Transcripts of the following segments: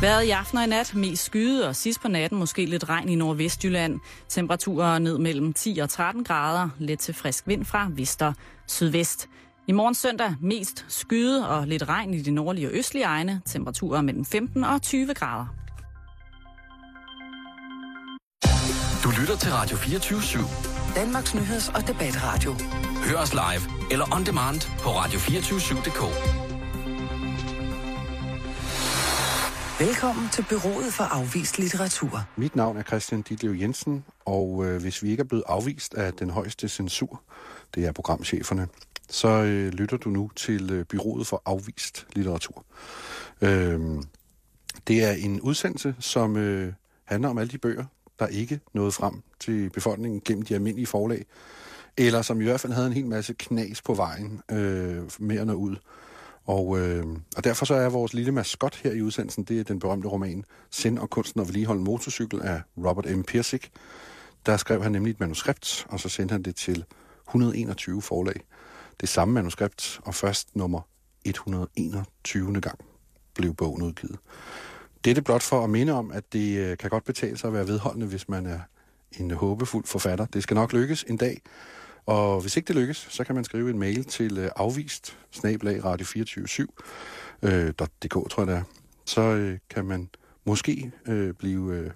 Været i aften og i nat mest skyde, og sidst på natten måske lidt regn i nordvestjylland. Temperaturer ned mellem 10 og 13 grader, let til frisk vind fra vest og sydvest. I morgen søndag mest skyde og lidt regn i de nordlige og østlige egne. Temperaturer mellem 15 og 20 grader. Du lytter til Radio 24 /7. Danmarks nyheds- og debatradio. Hør os live eller on demand på radio247.dk. Velkommen til Byrået for Afvist Litteratur. Mit navn er Christian Ditlev Jensen, og øh, hvis vi ikke er blevet afvist af den højeste censur, det er programcheferne, så øh, lytter du nu til øh, Byrået for Afvist Litteratur. Øh, det er en udsendelse, som øh, handler om alle de bøger, der ikke nåede frem til befolkningen gennem de almindelige forlag, eller som i hvert fald havde en hel masse knas på vejen øh, med at nå ud. Og, øh, og derfor så er vores lille maskot her i udsendelsen, det er den berømte roman Sind og kunsten at vedligeholde motorcykel af Robert M. Pirsig. Der skrev han nemlig et manuskript, og så sendte han det til 121 forlag. Det samme manuskript, og først nummer 121. gang blev bogen udgivet. Det er det blot for at minde om, at det øh, kan godt betale sig at være vedholdende, hvis man er en håbefuld forfatter. Det skal nok lykkes en dag. Og hvis ikke det lykkes, så kan man skrive en mail til øh, afvist snablag radio247.dk, øh, tror jeg det er. Så øh, kan man måske blive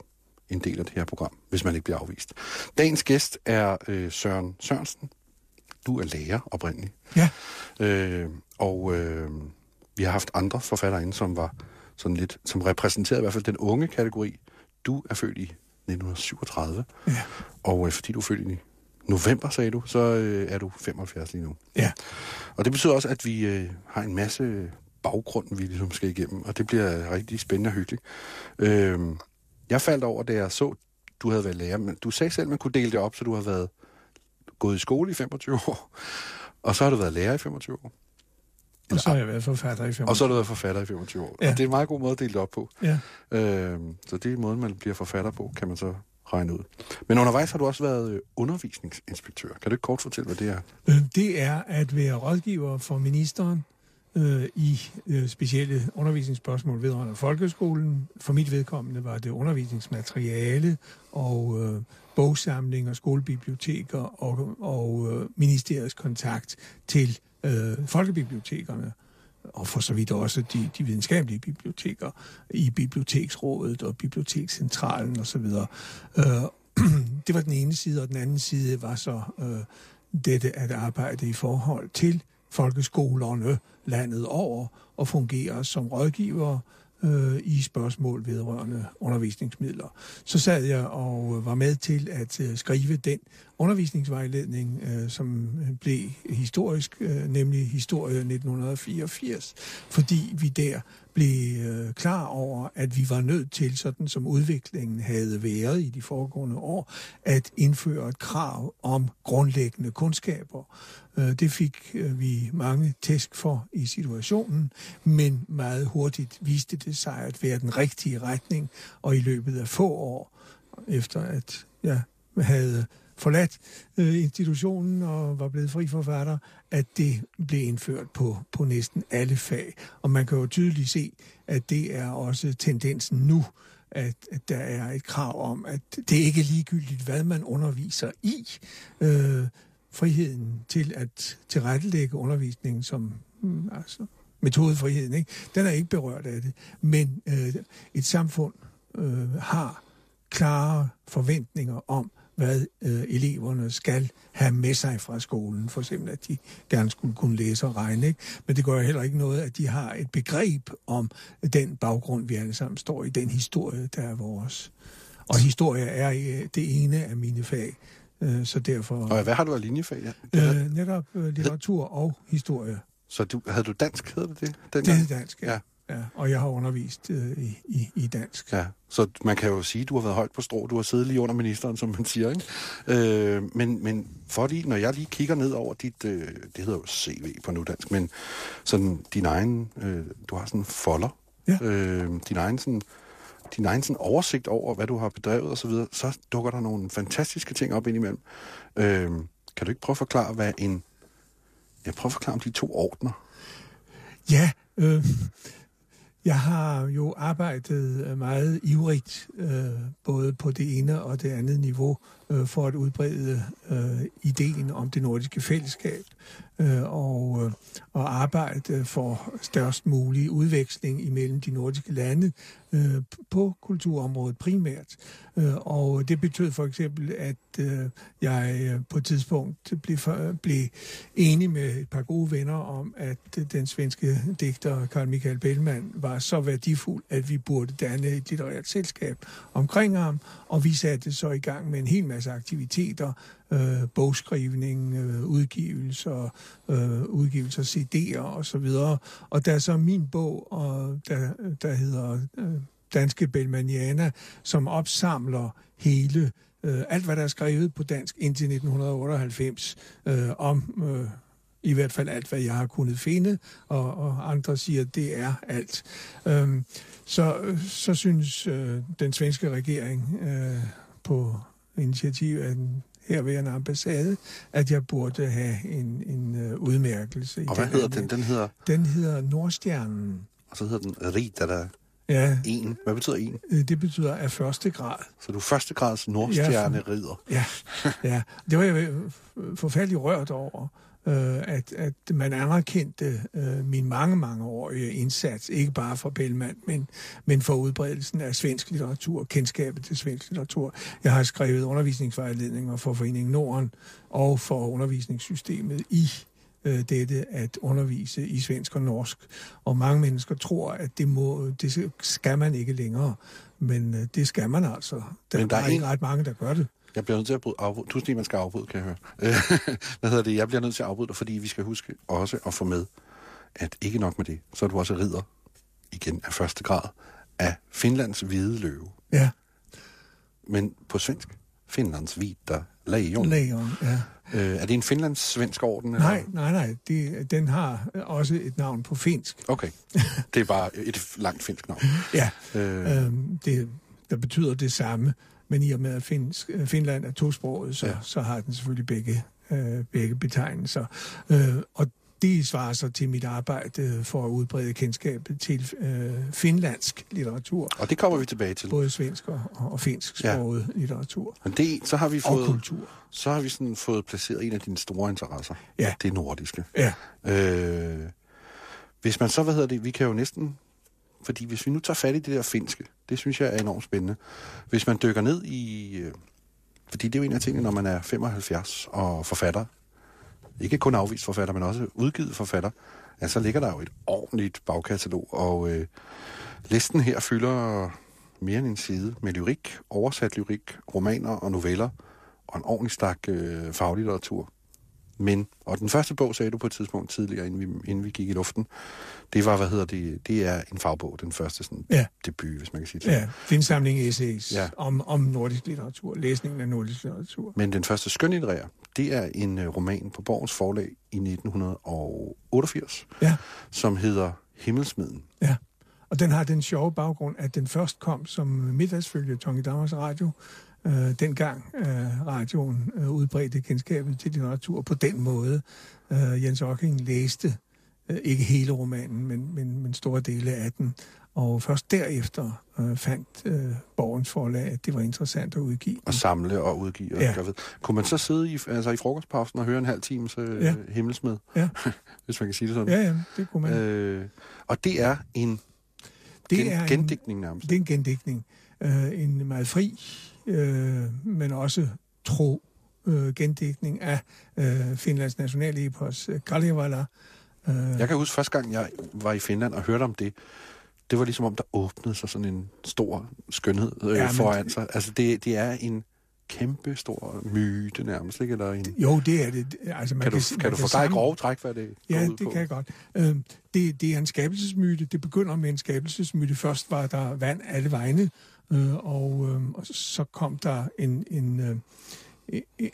en del af det her program, hvis man ikke bliver afvist. Dagens gæst er øh, Søren Sørensen. Du er lærer oprindeligt. Ja. Øh, og øh, vi har haft andre forfattere inde, som var sådan lidt, som repræsenterede i hvert fald den unge kategori. Du er født i 1937. Ja. Og øh, fordi du er født i november, sagde du, så øh, er du 75 lige nu. Ja. Og det betyder også, at vi øh, har en masse baggrund, vi ligesom skal igennem, og det bliver rigtig spændende og hyggeligt. Øh, jeg faldt over, da jeg så, du havde været lærer, men du sagde selv, at man kunne dele det op, så du har været gået i skole i 25 år, og så har du været lærer i 25 år. Og så har jeg været forfatter i 25 Og så har du været forfatter i 25 år. Ja. Og det er en meget god måde at dele det op på. Ja. Øh, så det er måden, man bliver forfatter på, kan man så regne ud. Men undervejs har du også været øh, undervisningsinspektør. Kan du ikke kort fortælle, hvad det er? Øh, det er at være rådgiver for ministeren øh, i øh, specielle undervisningsspørgsmål vedrørende folkeskolen. For mit vedkommende var det undervisningsmateriale og øh, bogsamlinger, skolebiblioteker og, og øh, ministeriets kontakt til øh, folkebibliotekerne og for så vidt også de, de videnskabelige biblioteker i Biblioteksrådet og Bibliotekscentralen osv. Øh, det var den ene side, og den anden side var så øh, dette at arbejde i forhold til folkeskolerne landet over og fungere som rådgiver øh, i spørgsmål vedrørende undervisningsmidler. Så sad jeg og var med til at øh, skrive den undervisningsvejledning, øh, som blev historisk, øh, nemlig historie 1984, fordi vi der blev øh, klar over, at vi var nødt til, sådan som udviklingen havde været i de foregående år, at indføre et krav om grundlæggende kundskaber. Øh, det fik øh, vi mange tæsk for i situationen, men meget hurtigt viste det sig at være den rigtige retning, og i løbet af få år, efter at jeg havde forladt øh, institutionen og var blevet fri forfatter, at det blev indført på, på næsten alle fag. Og man kan jo tydeligt se, at det er også tendensen nu, at, at der er et krav om, at det ikke er ligegyldigt, hvad man underviser i. Øh, friheden til at tilrettelægge undervisningen som mm, altså, metodefriheden, ikke? den er ikke berørt af det. Men øh, et samfund øh, har klare forventninger om, hvad øh, eleverne skal have med sig fra skolen. For eksempel, at de gerne skulle kunne læse og regne. Ikke? Men det gør heller ikke noget, at de har et begreb om den baggrund, vi alle sammen står i, den historie, der er vores. Og historie er øh, det ene af mine fag. Øh, så derfor... Og hvad har du af linjefag? Ja? Øh, netop øh, litteratur og historie. Så du, havde du dansk, hedder det det? Det er dansk, ja. Ja. Ja. Og jeg har undervist øh, i, i, i dansk. Ja, så man kan jo sige, at du har været højt på strå. Du har siddet lige under ministeren, som man siger. Ikke? Øh, men, men fordi, når jeg lige kigger ned over dit, øh, det hedder jo CV på nudansk, men sådan din egen, øh, du har sådan en folder, Ja. øh, din egen sådan, din egen sådan oversigt over, hvad du har bedrevet og så videre, så dukker der nogle fantastiske ting op indimellem. Øh, kan du ikke prøve at forklare, hvad en... Jeg prøver at forklare om de to ordner. Ja, øh, jeg har jo arbejdet øh, meget ivrigt, øh, både på det ene og det andet niveau, øh, for at udbrede øh, ideen om det nordiske fællesskab. Øh, og, øh, og arbejde for størst mulig udveksling imellem de nordiske lande øh, på kulturområdet primært. Øh, og det betød for eksempel, at øh, jeg på et tidspunkt blev, blev enig med et par gode venner om, at den svenske digter Carl Michael Bellman var så værdifuld, at vi burde danne et litterært selskab omkring ham, og vi satte så i gang med en hel masse aktiviteter, øh, bogskrivning, øh, udgivelser, øh, udgivelser CD'er og så videre. Og der er så min bog, og der, der hedder øh, Danske Belmaniana, som opsamler hele øh, alt, hvad der er skrevet på dansk indtil 1998 øh, om øh, i hvert fald alt, hvad jeg har kunnet finde, og, og andre siger, at det er alt. Øhm, så, så synes øh, den svenske regering øh, på initiativ af den herværende ambassade, at jeg burde have en, en uh, udmærkelse. Og hvad hedder den? Den hedder? Den hedder Nordstjernen. Og så hedder den Rita, der Ja. En. Hvad betyder en? Øh, det betyder af første grad. Så du er første grads nordstjerne ridder. Ja, ja. Det var jeg forfærdeligt rørt over øh, at, at man anerkendte øh, min mange, mange årige indsats, ikke bare for Bellman, men, men for udbredelsen af svensk litteratur, kendskabet til svensk litteratur. Jeg har skrevet undervisningsvejledninger for Foreningen Norden og for undervisningssystemet i øh, dette at undervise i svensk og norsk. Og mange mennesker tror, at det, må, det skal man ikke længere, men øh, det skal man altså. Der, men der er ikke en... ret mange, der gør det. Jeg bliver nødt til at afbryde. Tusind sige, man skal afbryde, kan jeg høre. Hvad hedder det? Jeg bliver nødt til at afbryde dig, fordi vi skal huske også at få med, at ikke nok med det, så er du også ridder, igen af første grad, af Finlands hvide løve. Ja. Men på svensk, Finlands hvita lejon. Lejon, ja. Øh, er det en finlands-svensk orden? Nej, eller? nej, nej. Det, den har også et navn på finsk. Okay. Det er bare et langt finsk navn. ja. Øh. Øhm, det, der betyder det samme. Men i og med, at Finsk, øh, Finland er tosproget, så, ja. så har den selvfølgelig begge, øh, begge betegnelser. Øh, og det svarer så til mit arbejde for at udbrede kendskabet til øh, finlandsk litteratur. Og det kommer vi tilbage til. Både svensk og, og finsk sproget ja. litteratur. Men det, så har vi fået, og kultur. Så har vi sådan fået placeret en af dine store interesser. Ja. Det nordiske. Ja. Øh, hvis man så, hvad hedder det, vi kan jo næsten fordi hvis vi nu tager fat i det der finske, det synes jeg er enormt spændende. Hvis man dykker ned i... Øh, fordi det er jo en af tingene, når man er 75 og forfatter, ikke kun afvist forfatter, men også udgivet forfatter, ja, så ligger der jo et ordentligt bagkatalog, og øh, listen her fylder mere end en side med lyrik, oversat lyrik, romaner og noveller, og en ordentlig stak øh, faglitteratur. Men, og den første bog sagde du på et tidspunkt tidligere, inden vi, inden vi gik i luften, det var, hvad hedder det, det er en fagbog, den første sådan, ja. debut, hvis man kan sige det. Ja, det er en samling essays ja. om, om nordisk litteratur, læsningen af nordisk litteratur. Men den første skønlitterære, det er en uh, roman på Borgens forlag i 1988, ja. som hedder Himmelsmiden. Ja, og den har den sjove baggrund, at den først kom som middagsfølge i Danmarks Radio, øh, dengang øh, radioen øh, udbredte kendskabet til litteratur på den måde. Øh, Jens Ocking læste øh, ikke hele romanen, men, men, men store dele af den. Og først derefter øh, fandt øh, Borgens forlag, at det var interessant at udgive. Og samle og udgive. Ja. Jeg ved. Kunne man så sidde i, altså i frokostpausen og høre en halv times øh, ja. himmelsmed? Ja. Hvis man kan sige det sådan. Ja, ja, det kunne man. Øh, og det er en det gen, er gendækning nærmest. Det er en gendækning. Øh, en meget fri, øh, men også tro øh, gendækning af øh, Finlands nationalepos øh, Kalevala. Øh. Jeg kan huske første gang, jeg var i Finland og hørte om det, det var ligesom om, der åbnede sig sådan en stor skønhed øh, ja, foran sig. Altså, det, det er en kæmpe stor myte nærmest, ikke? Eller en... Jo, det er det. Altså, man kan, kan, du, kan du få dig grove træk, hvad det Ja, det på? kan jeg godt. Øh, det, det er en skabelsesmyte. Det begynder med en skabelsesmyte. Først var der vand alle vegne, øh, og, øh, og så kom der en, en, øh,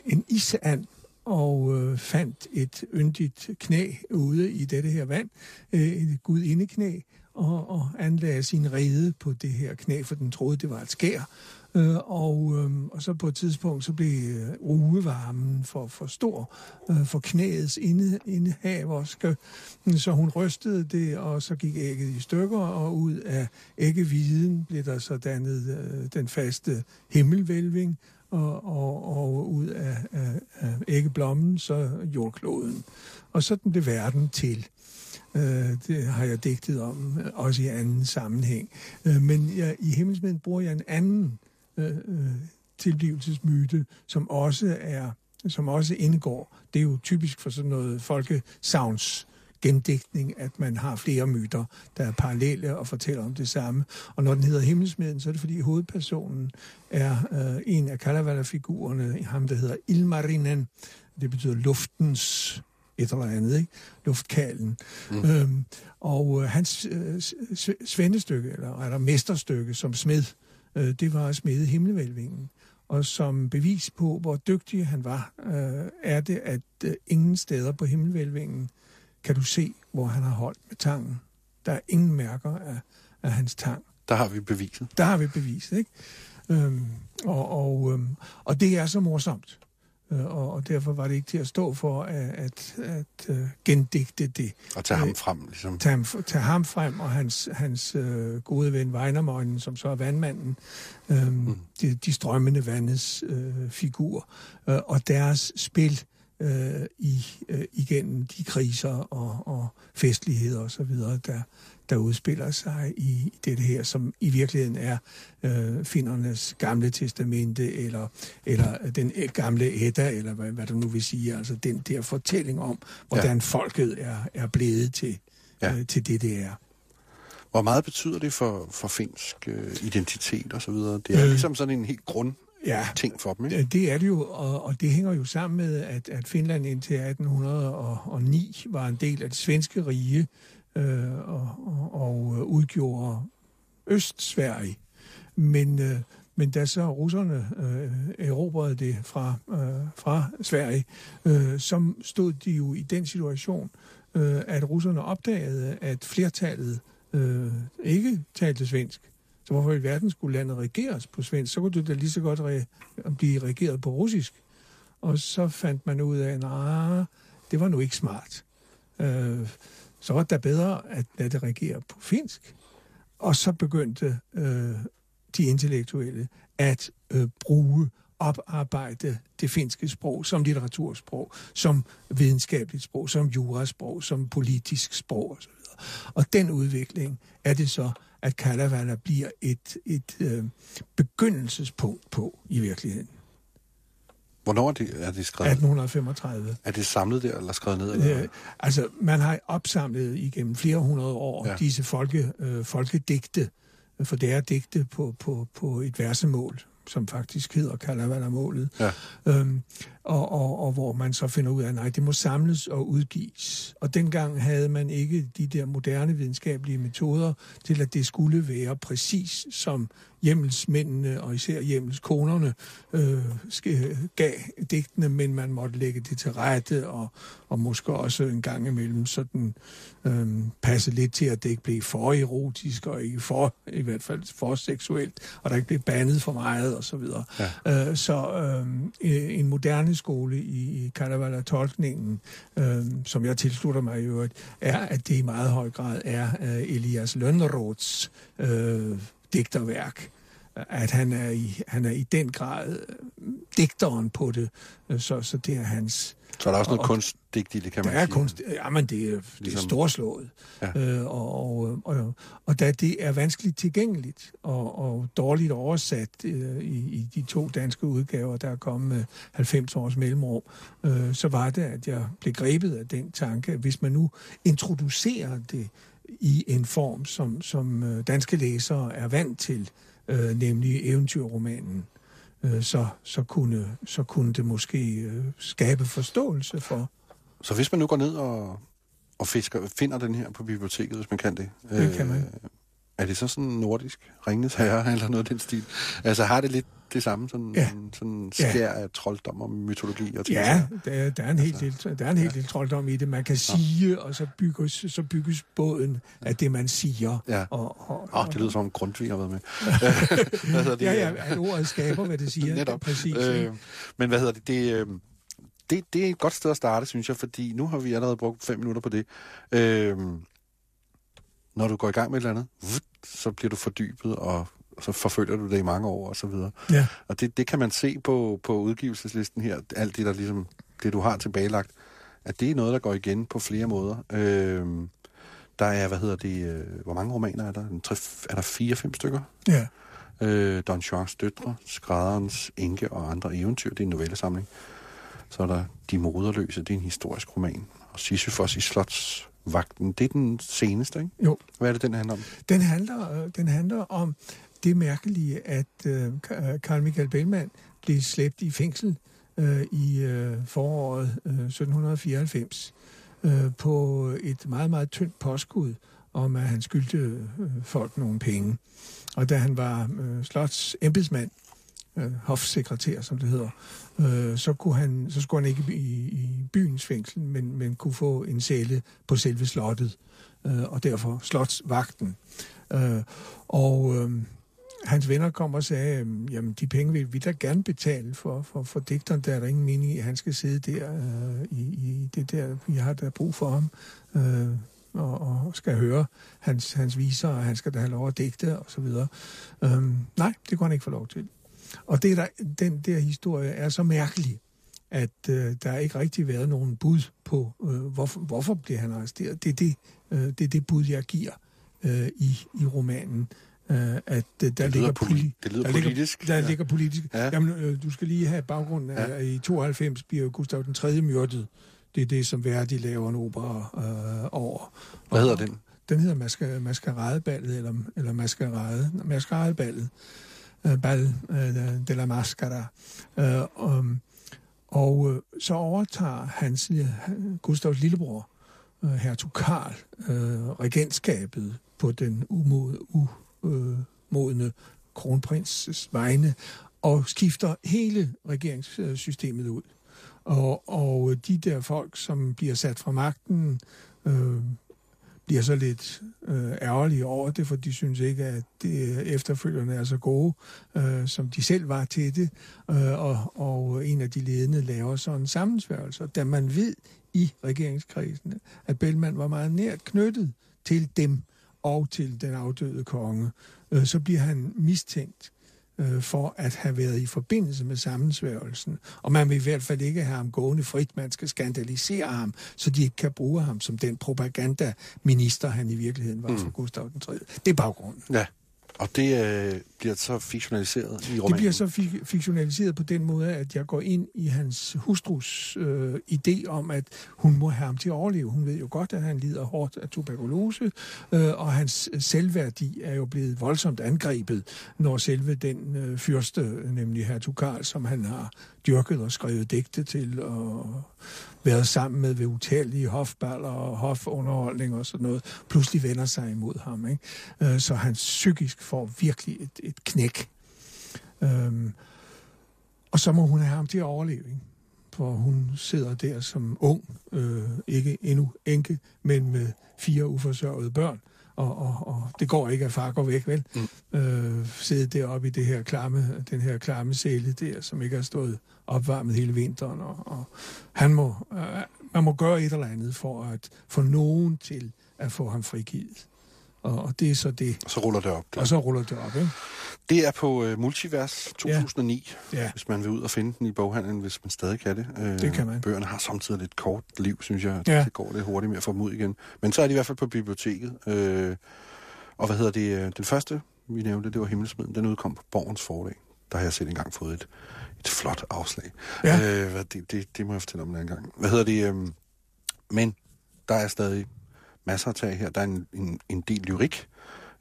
en isand, og øh, fandt et yndigt knæ ude i dette her vand, øh, et gudindeknæ, og, og anlagde sin rede på det her knæ, for den troede, det var et skær. Øh, og, øh, og så på et tidspunkt, så blev øh, for, for stor øh, for knæets inde, indehaverske, så hun rystede det, og så gik ægget i stykker, og ud af æggeviden blev der så dannet øh, den faste himmelvælving, og, og, og ud af, af, af æggeblommen, så jordkloden. Og sådan blev verden til. Øh, det har jeg digtet om, øh, også i anden sammenhæng. Øh, men jeg, i Himmelsmænd bruger jeg en anden øh, øh, tilblivelsesmyte, som også er som også indgår. Det er jo typisk for sådan noget folkesavns gendækning, at man har flere myter, der er parallelle og fortæller om det samme. Og når den hedder Himmelsmeden, så er det fordi hovedpersonen er øh, en af Kalevala-figurerne, ham der hedder Ilmarinen. Det betyder luftens et eller andet, ikke? Luftkalen. Mm. Øhm, og øh, hans øh, svendestykke, eller er der mesterstykke som smed, øh, det var at smede himmelvælvingen. Og som bevis på, hvor dygtig han var, øh, er det, at øh, ingen steder på himmelvælvingen kan du se, hvor han har holdt med tangen. Der er ingen mærker af, af hans tang. Der har vi beviset. Der har vi beviset, ikke? Øhm, og, og, øhm, og det er så morsomt. Øh, og, og derfor var det ikke til at stå for at, at, at uh, gendigte det. Og tage ham øh, frem, ligesom. Tage ham, tage ham frem, og hans, hans uh, gode ven Weinermøgnen, som så er vandmanden, um, mm. de, de strømmende vandes uh, figur, uh, og deres spil uh, i, uh, igennem de kriser og, og festligheder osv., der, der udspiller sig i det her, som i virkeligheden er øh, findernes gamle testamente, eller, eller den gamle Edda, eller hvad, hvad du nu vil sige, altså den der fortælling om, hvordan ja. folket er, er blevet til, ja. øh, til det, det er. Hvor meget betyder det for, for finsk øh, identitet og så videre? Det er øh, ligesom sådan en helt grund ja, ting for dem, ikke? Det er det jo, og, og det hænger jo sammen med, at, at Finland indtil 1809 var en del af det svenske rige, øh, og, og, udgjorde Øst-Sverige. Men, øh, men da så russerne øh, erobrede det fra, øh, fra Sverige, øh, så stod de jo i den situation, øh, at russerne opdagede, at flertallet øh, ikke talte svensk. Så hvorfor i verden skulle landet regeres på svensk? Så kunne det da lige så godt re- blive regeret på russisk. Og så fandt man ud af, at nah, det var nu ikke smart. Øh, så var det bedre at lade det regere på finsk. Og så begyndte øh, de intellektuelle at øh, bruge oparbejde det finske sprog som litteratursprog, som videnskabeligt sprog, som jurasprog, som politisk sprog osv. Og den udvikling er det så, at Kalevala bliver et, et øh, begyndelsespunkt på i virkeligheden. Hvornår er det, er det skrevet? 1835. Er det samlet der, eller skrevet ned? Eller? Ja, altså, man har opsamlet igennem flere hundrede år ja. disse folke, øh, folkedigte, for det er digte på, på, på et versemål, som faktisk hedder Kalavala-målet. Ja. Øhm, og, og, og hvor man så finder ud af, at nej, det må samles og udgives. Og dengang havde man ikke de der moderne videnskabelige metoder til, at det skulle være præcis som hjemmelsmændene og især hjemmelskonerne øh, gav digtene, men man måtte lægge det til rette og, og måske også en gang imellem sådan øh, passe lidt til, at det ikke blev for erotisk og ikke for, i hvert fald for seksuelt, og der ikke blev bandet for meget og så videre. Ja. Øh, så øh, en moderne skole i, i Kalevala-tolkningen, øh, som jeg tilslutter mig i øvrigt, er, at det i meget høj grad er øh, Elias Lønneroths øh, digterværk. At han er i, han er i den grad digteren på det, øh, så, så det er hans... Så er der også noget kunstdigt i det, kan man sige? Er kunst, men det er, det er ligesom, storslået. Ja. Øh, og, og, og, og da det er vanskeligt tilgængeligt og, og dårligt oversat øh, i, i de to danske udgaver, der er kommet med 90 års mellemrum, øh, så var det, at jeg blev grebet af den tanke, at hvis man nu introducerer det i en form, som, som øh, danske læsere er vant til, øh, nemlig eventyrromanen, øh, så, så, kunne, så kunne det måske øh, skabe forståelse for. Så hvis man nu går ned og, og fisker, finder den her på biblioteket, hvis man kan det, det kan man. Øh, Er det så sådan nordisk ringenes herre, eller noget af den stil? Altså har det lidt det samme, sådan, Ja. sådan Ja. skær af trolddom og mytologi? Og ting, Ja, så? der, er- der er en hel del, der er en hel del trolddom i det. Man kan sige, og så bygges, så bygges båden af det, man siger. Ja. Og, og, Åh, det lyder som om Grundtvig har været med. hedder det? ja, ja, at ordet skaber, hvad det siger. Netop. Præcis. Øh, men hvad hedder det? Det, øh, det? det er et godt sted at starte, synes jeg, fordi nu har vi allerede brugt fem minutter på det. Øh, når du går i gang med et eller andet, vut, så bliver du fordybet, og så forfølger du det i mange år, og så videre. ja. Og det, det kan man se på, på udgivelseslisten her, alt det, der ligesom, det du har tilbagelagt, at det er noget, der går igen på flere måder. Øh, der er, hvad hedder det, øh, hvor mange romaner er der? En tre, er der fire-fem stykker? ja. Øh, Don Juans døtre, Skrædderens enke og andre eventyr, det er en novellesamling. Så er der De moderløse, det er en historisk roman. Og Sisyfos i Slotsvagten, det er den seneste, ikke? Jo. Hvad er det, den handler om? Den handler, øh, den handler om det mærkelige, at øh, Ka- Carl Michael Bellman blev slæbt i fængsel øh, i øh, foråret øh, 1794 øh, på et meget, meget tyndt påskud om, at han skyldte øh, folk nogle penge. Og da han var øh, slots embedsmand, øh, hofsekretær, som det hedder, øh, så, kunne han, så skulle han ikke i, i byens fængsel, men, men kunne få en celle på selve slottet, øh, og derfor slotsvagten. Øh, og øh, hans venner kom og sagde, øh, jamen de penge vil vi da gerne betale for, for, for digteren, der er der ingen mening i, at han skal sidde der øh, i, i det der, vi har der brug for ham. Øh, og, og skal høre hans, hans viser, og han skal da have lov at digte, og så videre. Øhm, nej, det kunne han ikke få lov til. Og det der, den der historie er så mærkelig, at øh, der er ikke rigtig været nogen bud på, øh, hvorfor, hvorfor bliver han arresteret. Det er det, øh, det, er det bud, jeg giver øh, i, i romanen. Øh, at øh, der Det ligger, poli- det lyder der ligger, politisk. der ja. ligger politisk. Ja. Ja. Jamen, øh, du skal lige have baggrunden Ja. at i 92 bliver Gustav den 3. myrdet. Det er det, som Verdi laver en opera øh, over. Hvad hedder den? Den hedder Masker, Maskeradeballet, eller, eller Maskerade, Maskeradeballet. Øh, bal øh, de la Mascara. Øh, og så overtager hans, Gustavs lillebror, hertug Karl, regentskabet på den umodne, umodne kronprinses vegne, og skifter hele regeringssystemet ud. Og, og de der folk, som bliver sat fra magten, øh, bliver så lidt øh, ærgerlige over det, for de synes ikke, at det øh, efterfølgerne er så gode, øh, som de selv var til det. Øh, og, og en af de ledende laver så en sammensværgelse. Da man ved i regeringskredsen, at Bellman var meget nært knyttet til dem og til den afdøde konge, øh, så bliver han mistænkt øh, for at have været i forbindelse med sammensværgelsen. Og man vil i hvert fald ikke have ham gående frit. Man skal skandalisere ham, så de ikke kan bruge ham som den propagandaminister, han i virkeligheden var mm. for Gustav 3. Det er baggrunden. Ja, og det øh, bliver så fiktionaliseret i romanen. Det bliver så fik- fiktionaliseret på den måde, at jeg går ind i hans hustrus øh, idé om, at hun må have ham til at overleve. Hun ved jo godt, at han lider hårdt af tuberkulose, øh, og hans selvværdi er jo blevet voldsomt angrebet, når selve den øh, fyrste, nemlig hertug Karl, som han har dyrket og skrevet digte til, og været sammen med ved utallige hofballer og hofunderholdning og sådan noget, pludselig vender sig imod ham. Ikke? Øh, så han psykisk får virkelig et, et knæk. Øhm, og så må hun have ham til at overleve, ikke? for hun sidder der som ung, øh, ikke endnu enke, men med fire uforsørgede børn. Og, og, og det går ikke, at far går væk, vel? Mm. Øh, sidde deroppe i det her klamme, den her klamme sæle der, som ikke har stået opvarmet hele vinteren. Og, og han må, øh, man må gøre et eller andet for at få nogen til at få ham frigivet. Og, og det er så det. Og så ruller det op. Der. Og så ruller det op, ikke? Det er på øh, Multivers 2009, Ja. hvis man vil ud og finde den i boghandlen, hvis man stadig kan det. Øh, Det kan man. Bøgerne har samtidig lidt kort liv, synes jeg. Ja. Det går lidt hurtigt med at få dem ud igen. Men så er de i hvert fald på biblioteket. Øh, og hvad hedder det? øh, Den første, vi nævnte, det var Himmelsmeden. Den udkom på Borgens forlag. Der har jeg selv engang fået et, et flot afslag. Ja. Øh, hvad, det, det, det må jeg fortælle om en anden gang. Hvad hedder det? Øh, men der er stadig masser at tage her. Der er en, en, en del lyrik.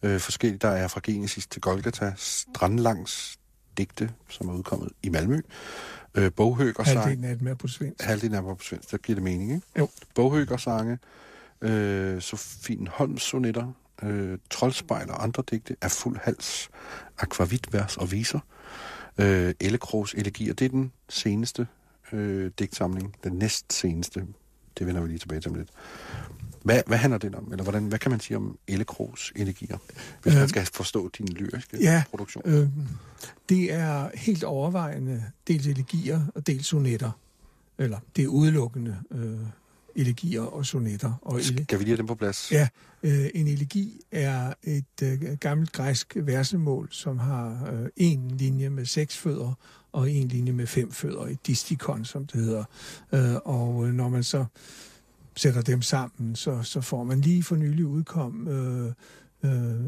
Øh, forskelligt. Der er fra Genesis til Golgata, Strandlangs digte, som er udkommet i Malmø. Øh, Boghøgersange. Halvdelen af dem er på svensk. Halvdelen er på svensk, der giver det mening, ikke? Jo. Boghøgersange. Øh, Sofien Holms sonetter. øh, Troldspejl og andre digte, er fuld hals, akvavit, vers og viser. Øh, Ellekrogs elegier, det er den seneste øh, digtsamling, den næst seneste. Det vender vi lige tilbage til om lidt. Hvad, hvad handler det om? Eller hvordan, hvad kan man sige om Ellekrogs elegier, hvis man Øh, skal forstå din lyriske ja, produktion? Øh, det er helt overvejende dels elegier og dels sonetter. Eller det er udelukkende øh, elegier og sonetter. Og Skal vi lige have dem på plads? Ja, øh, en elegi er et øh, gammelt græsk versemål, som har øh, en linje med seks fødder og en linje med fem fødder, et distikon, som det hedder. Øh, og øh, når man så sætter dem sammen, så, så får man lige for nylig udkom øh, øh,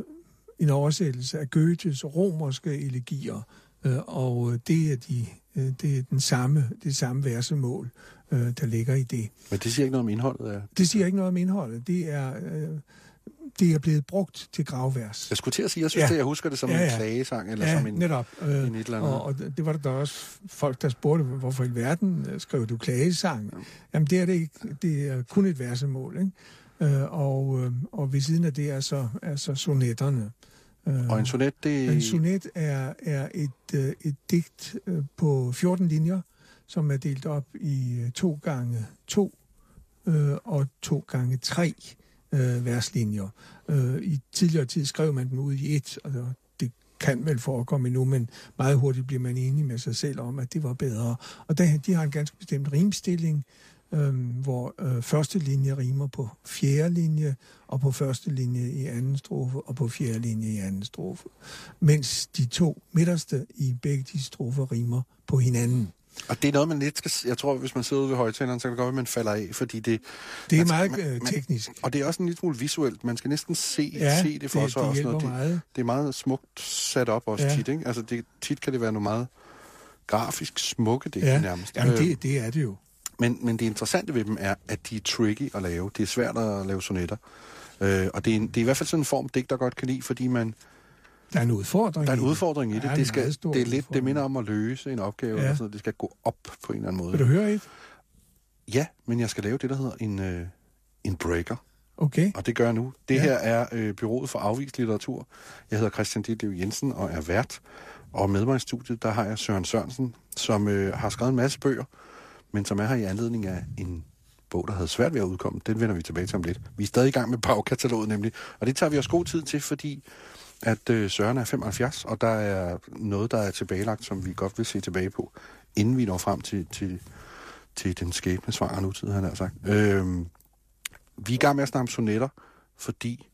en oversættelse af Goethes romerske elegier, øh, og det er, de, øh, det er den samme, det samme versemål, øh, der ligger i det. Men det siger ikke noget om indholdet af... Det siger ikke noget om indholdet. Det er, øh, det er blevet brugt til gravvers. Jeg skulle til at sige, jeg synes, Ja. det, jeg husker det som Ja, en ja. klagesang, eller ja, som en, netop. Øh, en et eller andet. og, og det var der også folk, der spurgte, hvorfor i verden øh, skrev du klagesang? Ja. Jamen, det er det ikke. Det er kun et versemål, ikke? Øh, og, øh, og ved siden af det er så, er så sonetterne. Øh, Og en sonet, det... en sonet er, er et, øh, et digt øh, på 14 linjer, som er delt op i øh, to gange to øh, og to gange tre øh, verslinjer. Øh, I tidligere tid skrev man dem ud i et, og det kan vel forekomme endnu, men meget hurtigt bliver man enig med sig selv om, at det var bedre. Og der, de har en ganske bestemt rimstilling, øh, hvor øh, første linje rimer på fjerde linje, og på første linje i anden strofe, og på fjerde linje i anden strofe. Mens de to midterste i begge de strofer rimer på hinanden. Og det er noget, man lidt skal... Jeg tror, hvis man sidder ude ved højtaleren, så kan det godt være, at man falder af, fordi det... Det er meget man- øh, man- teknisk. Og det er også en lille smule visuelt. Man skal næsten se, Ja, se det for det, sig. det og sådan hjælper noget. Det, meget. det er meget smukt sat op også Ja. tit, ikke? Altså, det, tit kan det være noget meget grafisk smukke digte Ja, nærmest. Jamen, det, det er det jo. Men, men det interessante ved dem er, at de er tricky at lave. Det er svært at lave sonetter. Øh, og det er, en, det er i hvert fald sådan en form, digter godt kan lide, fordi man, Der er en udfordring. der er en udfordring i det. Ja, det, skal, det, er lidt, det minder om at løse en opgave. Ja. Eller sådan, det skal gå op på en eller anden måde. Vil du høre et? Ja, men jeg skal lave det, der hedder en, øh, en breaker. Okay. Og det gør jeg nu. Det Ja. her er øh, Byrået for Afvist Litteratur. Jeg hedder Christian Ditlev Jensen og er vært. Og med mig i studiet, der har jeg Søren Sørensen, som øh, har skrevet en masse bøger, men som er her i anledning af en bog, der havde svært ved at udkomme. Den vender vi tilbage til om lidt. Vi er stadig i gang med bagkataloget nemlig, og det tager vi os god tid til, fordi at øh, Søren er 75, og der er noget, der er tilbagelagt, som vi godt vil se tilbage på, inden vi når frem til, til, til den skæbne svangre nutid, han har sagt. Øhm, vi er i gang med at snakke om sonetter, fordi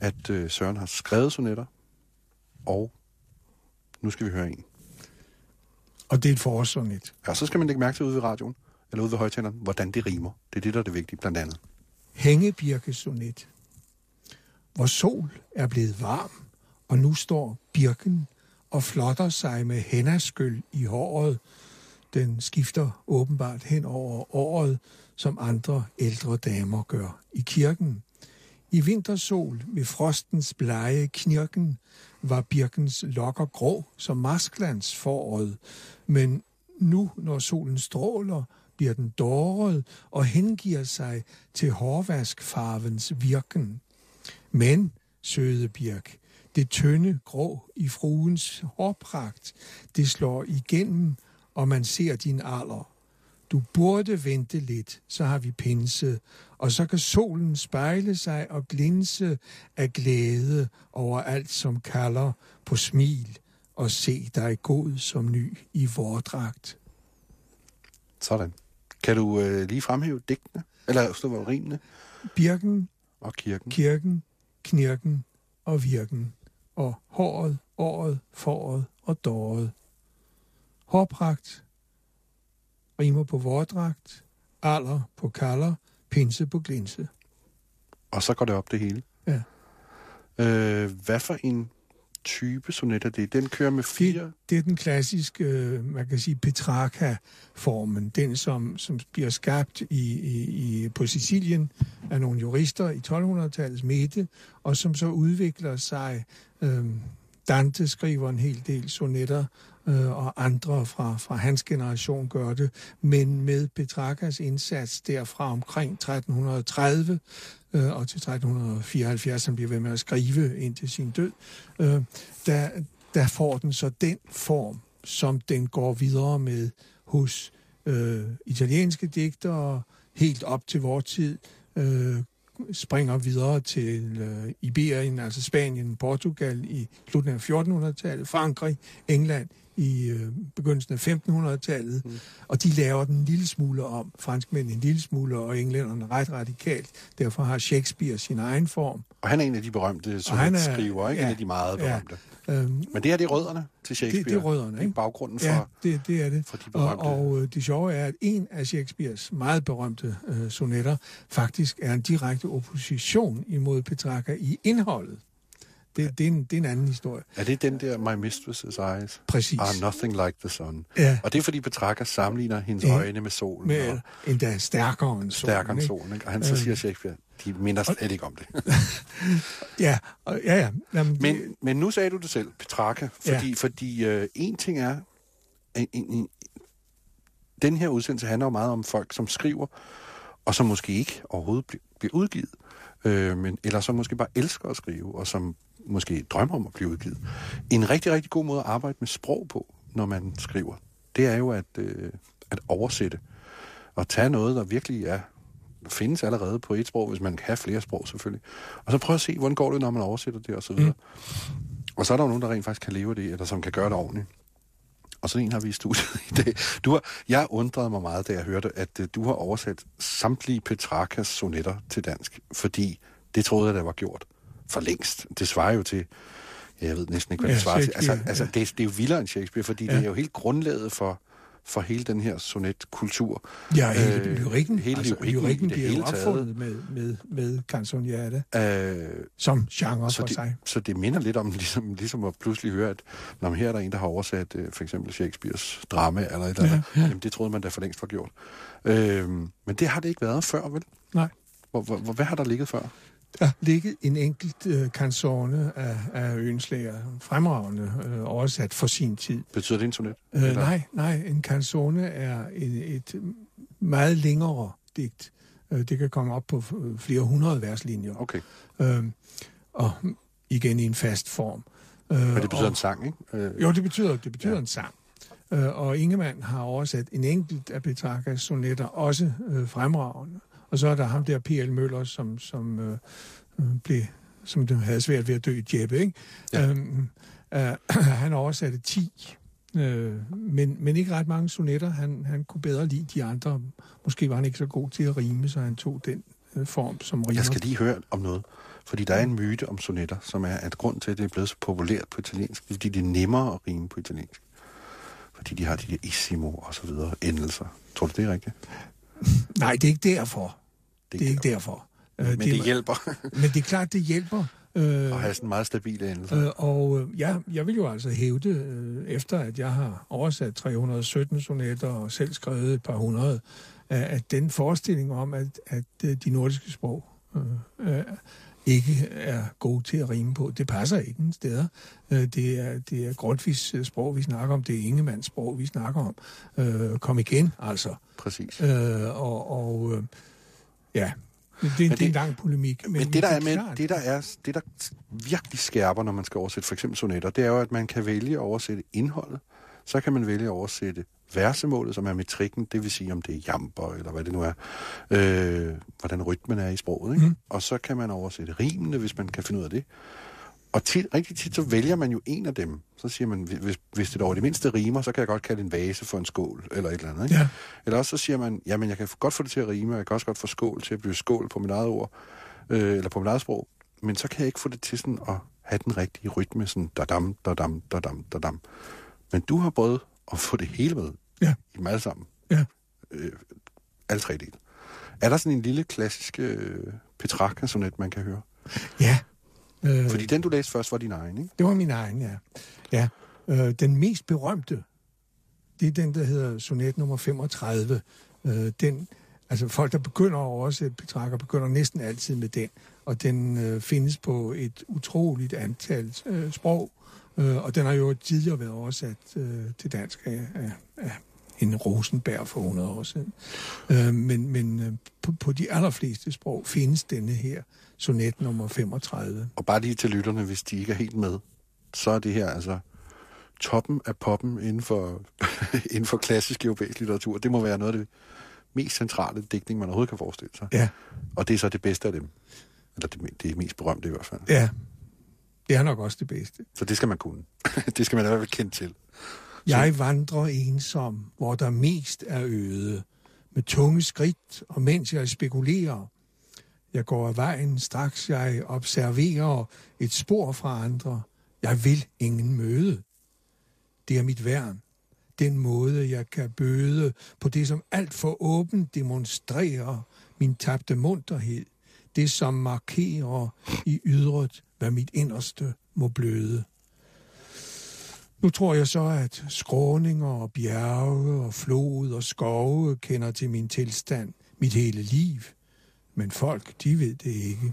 at øh, Søren har skrevet sonetter, og nu skal vi høre en. Og det er et forårssonet. Ja, så skal man lægge mærke til ude ved radioen, eller ude ved højtaleren, hvordan det rimer. Det er det, der er det vigtige, blandt andet. Hængebirkesonet. Hvor sol er blevet varm, og nu står birken og flotter sig med hændaskyld i håret. Den skifter åbenbart hen over året, som andre ældre damer gør i kirken. I vintersol ved frostens blege knirken var birkens lokker grå som masklands foråret, men nu, når solen stråler, bliver den dåret og hengiver sig til hårvaskfarvens virken. Men, søde birk, det tynde grå i fruens hårpragt, det slår igennem, og man ser din alder. Du burde vente lidt, så har vi pinse, og så kan solen spejle sig og glinse af glæde over alt, som kalder på smil, og se dig god som ny i vordragt. Sådan. Kan du øh, lige fremhæve digtene? Eller stå rimene? Birken, Og kirken. kirken, knirken og virken, og håret, året, foråret og dåret. Hårpragt, rimer på vordragt, alder på kalder, pinse på glinse. Og så går det op det hele. Ja. Øh, hvad for en type sonet er det? Den kører med fire... Det, det er den klassiske, øh, man kan sige, Petrarca-formen. Den, som, som bliver skabt i, i, i, på Sicilien af nogle jurister i 1200-tallets midte, og som så udvikler sig. Øh, Dante skriver en hel del sonetter, øh, og andre fra, fra hans generation gør det. Men med Petrarcas indsats derfra omkring 1330, øh, og til 1374, som bliver ved med at skrive ind til sin død, øh, der, der får den så den form, som den går videre med hos øh, italienske digtere, helt op til vores tid, øh, springer videre til øh, Iberien, altså Spanien, Portugal i slutningen af 1400-tallet, Frankrig, England i øh, begyndelsen af 1500-tallet, mm. og de laver den en lille smule om, franskmændene en lille smule, og englænderne ret radikalt. Derfor har Shakespeare sin egen form. Og han er en af de berømte skriver, ikke? Ja, en af de meget berømte. Ja, øhm, Men det er det rødderne til Shakespeare? Det, det er rødderne, ikke? Det er baggrunden for, ja, det, det er det. for de berømte. Og, og øh, det sjove er, at en af Shakespeares meget berømte øh, sonetter faktisk er en direkte opposition imod Petrarca i indholdet. Det, det, er en, det er en anden historie. Er det den der, My Mistress's Eyes Præcis. are nothing like the sun? Ja. Og det er, fordi Petrarca sammenligner hendes Ja. øjne med solen. Med og endda stærkere end solen. stærkere end solen. Ikke? Og han så siger Shakespeare, de minder slet ikke om det. Ja, og, ja, ja. Jamen, det, Men, men nu sagde du det selv, Petrarca, fordi, ja. fordi øh, en ting er, en, en, en, den her udsendelse handler jo meget om folk, som skriver, og som måske ikke overhovedet bliver, bliver udgivet, øh, men, eller som måske bare elsker at skrive, og som måske drømmer om at blive udgivet. En rigtig, rigtig god måde at arbejde med sprog på, når man skriver, det er jo at, øh, at oversætte, og tage noget, der virkelig er findes allerede på et sprog, hvis man kan have flere sprog selvfølgelig. Og så prøve at se, hvordan går det, når man oversætter det, og så videre. Mm. Og så er der jo nogen, der rent faktisk kan leve det, eller som kan gøre det ordentligt. Og sådan en har vi i studiet i dag. Du har, jeg undrede mig meget, da jeg hørte, at øh, du har oversat samtlige Petrarkas sonetter til dansk, fordi det troede jeg, der var gjort for længst. Det svarer jo til, ja, jeg ved næsten ikke, hvad det Ja, svarer til. Altså, altså ja. det, er, det er jo vildere end Shakespeare, fordi ja. Det er jo helt grundlaget for, for hele den her sonetkultur. ja, hele øh, lyrikken, hele altså, lyrikken lyrikken det bliver jo opfundet med, med, med canzoniata Øh, som genre så for det, sig. så det minder lidt om ligesom, ligesom at pludselig høre, at når her er der en, der har oversat øh, for eksempel Shakespeares drama eller et eller andet. Ja, ja. Jamen, det troede man da for længst var gjort. Øh, men det har det ikke været før, vel? Nej. Hvor, hvor, hvad har der ligget før? Har ligget en enkelt øh, canzone af, af Øenslager, fremragende øh, oversat for sin tid. Betyder det en sonet? Øh, Eller- nej, nej, en canzone er et, et meget længere digt. Øh, det kan komme op på øh, flere hundrede verslinjer. Okay, Øh, og igen i en fast form. Øh, men det betyder og, en sang, ikke? Øh, Jo, det betyder, det betyder Ja. ja. en sang. Øh, og Ingemann har oversat en enkelt af Petrarkas sonetter, også øh, fremragende. Og så er der ham der, P.L. Møller, som, som, øh, øh, blev, som det havde svært ved at dø i Jeppe, ikke? Ja. Øhm, øh, han oversatte 10, øh, men, men ikke ret mange sonetter. Han, han kunne bedre lide de andre. Måske var han ikke så god til at rime, så han tog den øh, form, som rimer. Jeg skal lige høre om noget. Fordi der er en myte om sonetter, som er, at grund til, at det er blevet så populært på italiensk, fordi det er nemmere at rime på italiensk. Fordi de har de der isimo og så videre, endelser. Tror du, det er rigtigt? Nej, det er ikke derfor. Det er ikke derfor. Øh, Men det hjælper Men det er klart, det hjælper. Øh, at have sådan meget stabile endelser. øh, og øh, ja, jeg vil jo altså hævde, øh, efter at jeg har oversat 317 sonetter og selv skrevet et par hundrede, at, at den forestilling om, at, at øh, de nordiske sprog øh, øh, ikke er gode til at rime på, det passer ikke en steder. Øh, det er, det er Grundtvigs øh, sprog, vi snakker om. Det er Ingemanns sprog, vi snakker om. Øh, kom igen, altså. Præcis. Øh, og og øh, ja, det, det, det, er en lang polemik. Men, Men det, der er, klart, det, der er, det, der virkelig skærper, når man skal oversætte for eksempel sonetter, det er jo, at man kan vælge at oversætte indholdet. Så kan man vælge at oversætte versemålet, som er metrikken, det vil sige, om det er jamper, eller hvad det nu er, øh, hvordan rytmen er i sproget. Ikke? Mm. Og så kan man oversætte rimene, hvis man kan finde ud af det. Og tit, rigtig tit, så vælger man jo en af dem. Så siger man, hvis, hvis det dog er det mindste rimer, så kan jeg godt kalde en vase for en skål, eller et eller andet. Ikke? Ja. Eller også så siger man, jamen jeg kan godt få det til at rime, og jeg kan også godt få skål til at blive skål på mit eget ord, øh, eller på mit eget sprog. Men så kan jeg ikke få det til sådan at have den rigtige rytme, sådan da-dam, da-dam, da-dam, da-dam. Men du har prøvet at få det hele med Ja. i dem alle sammen. Ja. Øh, alle tre dele. Er der sådan en lille klassisk øh, Petrarca-sonet, man kan høre? Ja. Øh, Fordi den, du læste først, var din egen, ikke? Det var min egen, ja. ja. Øh, den mest berømte, det er den, der hedder sonet nummer 35. Øh, den, altså folk, der begynder at oversætte Petrarca, begynder næsten altid med den. Og den øh, findes på et utroligt antal øh, sprog. Øh, og den har jo tidligere været oversat øh, til dansk af, af, af end Rosenberg for 100 år siden. Øh, men men øh, på, på de allerfleste sprog findes denne her sonet nummer 35. Og bare lige til lytterne, hvis de ikke er helt med, så er det her altså toppen af poppen inden for, inden for klassisk europæisk litteratur. Det må være noget af det mest centrale digtning, man overhovedet kan forestille sig. Ja, Og det er så det bedste af dem. Eller det, det er mest berømte i hvert fald. ja. Det er nok også det bedste. Så det skal man kunne. det skal man i hvert fald kende til. Jeg vandrer ensom, hvor der mest er øde, med tunge skridt, og mens jeg spekulerer. Jeg går af vejen, straks jeg observerer et spor fra andre. Jeg vil ingen møde. Det er mit værn. Den måde, jeg kan bøde på det, som alt for åbent demonstrerer min tabte munterhed. Det, som markerer i ydret, hvad mit inderste må bløde. Nu tror jeg så, at skråninger og bjerge og flod og skove kender til min tilstand mit hele liv. Men folk, de ved det ikke.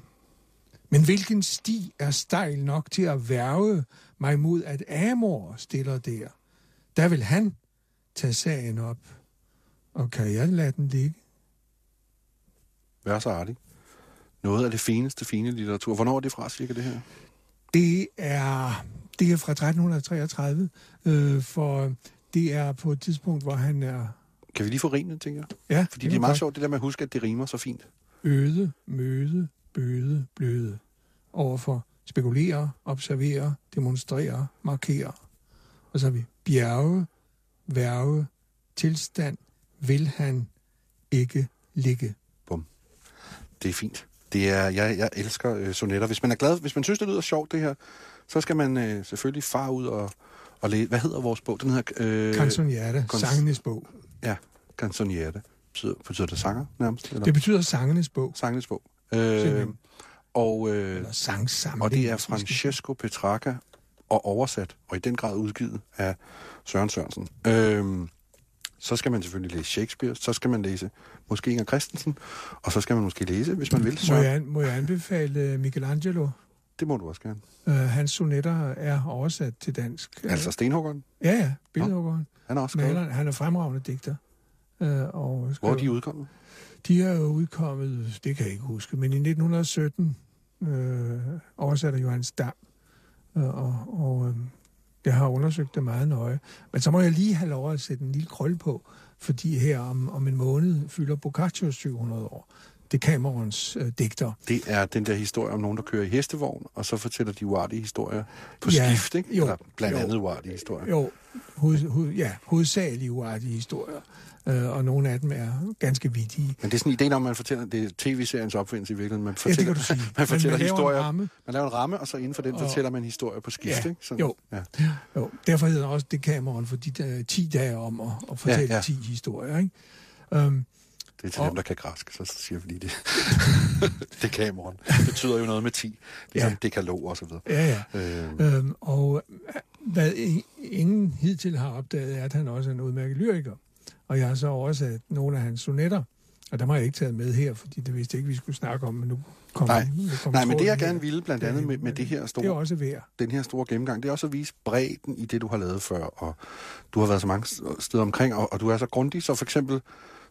Men hvilken sti er stejl nok til at værve mig mod, at Amor stiller der? Der vil han tage sagen op. Og kan jeg lade den ligge? Vær så artig. Noget af det fineste, fine litteratur. Hvornår er det fra, cirka det her? Det er, det er fra 1333, øh, for det er på et tidspunkt, hvor han er Kan vi lige få rimene, tænker jeg? ja, Fordi det er meget sjovt, det der med at huske, at det rimer så fint. øde, møde, bøde, bløde. Overfor spekulere, observere, demonstrere, markere. Og så har vi bjerge, værve, tilstand, vil han ikke ligge. Det er fint. Det er, jeg, jeg elsker øh, sonetter. Hvis man er glad, hvis man synes, det lyder sjovt, det her, så skal man øh, selvfølgelig far ud og, og læse. Hvad hedder vores bog? Den hedder... Øh, Canzoniata, kons- sangenes bog. Ja, Canzonierte. Betyder, betyder det sanger nærmest? Eller? Det betyder sangenes bog. Sangenes bog. Øh, Simpelthen. og, øh, og det er Francesco Petrarca og oversat, og i den grad udgivet af Søren Sørensen. Øh, så skal man selvfølgelig læse Shakespeare, så skal man læse måske Inger Christensen, og så skal man måske læse, hvis man vil, Må Søren. jeg, må jeg anbefale Michelangelo? Det må du også gerne. Uh, hans sonetter er oversat til dansk. Øh, Altså Stenhuggeren, Ja, ja, billedhuggeren. han er også. Maleren, han er fremragende digter. Uh, og Hvor er skriver- de udkommet? De er jo udkommet, det kan jeg ikke huske, men i 1917 øh, oversatte Johannes Dam, øh, og, og øh, jeg har undersøgt det meget nøje. Men så må jeg lige have lov at sætte en lille krøl på, fordi her om, om en måned fylder Boccaccio 700 år. Det er Camerons øh, digter. Det er den der historie om nogen, der kører i hestevogn, og så fortæller de uartige historier på Ja, skift, ikke? jo, Eller blandt jo. andet uartige historier. Jo, hoved, hoved, ja, hovedsageligt uartige historier, øh, og nogle af dem er ganske vittige. Men det er sådan ideen om, at man fortæller, det er tv-seriens opfindelse i virkeligheden. Man Ja, fortæller, det du sige. man fortæller laver en historier. ramme, Man laver en ramme, og så inden for den Og- fortæller man historier på skift, Ja, ikke? Sådan, jo. Ja. Jo, derfor hedder også Decameron, for de der 10 dage om at, at fortælle Ja, ja. 10 historier. Ikke? Um, Det er til Og- dem, der kan græsk, så siger vi lige det. det kameron. Det betyder jo noget med 10. Ligesom Ja. dekalog og så videre. ja, ja. Øh, Um, og hvad ingen hidtil har opdaget, er, at han også er en udmærket lyriker. Og jeg har så oversat nogle af hans sonetter, og dem har jeg ikke taget med her, fordi det vidste jeg ikke, vi skulle snakke om, men nu kommer Nej. nu kom nej, men det jeg gerne ville, blandt andet med, med det her Det er store, også værd. den her store gennemgang, det er også at vise bredden i det, du har lavet før. Og du har været så mange steder omkring, og, og du er så grundig. Så for eksempel,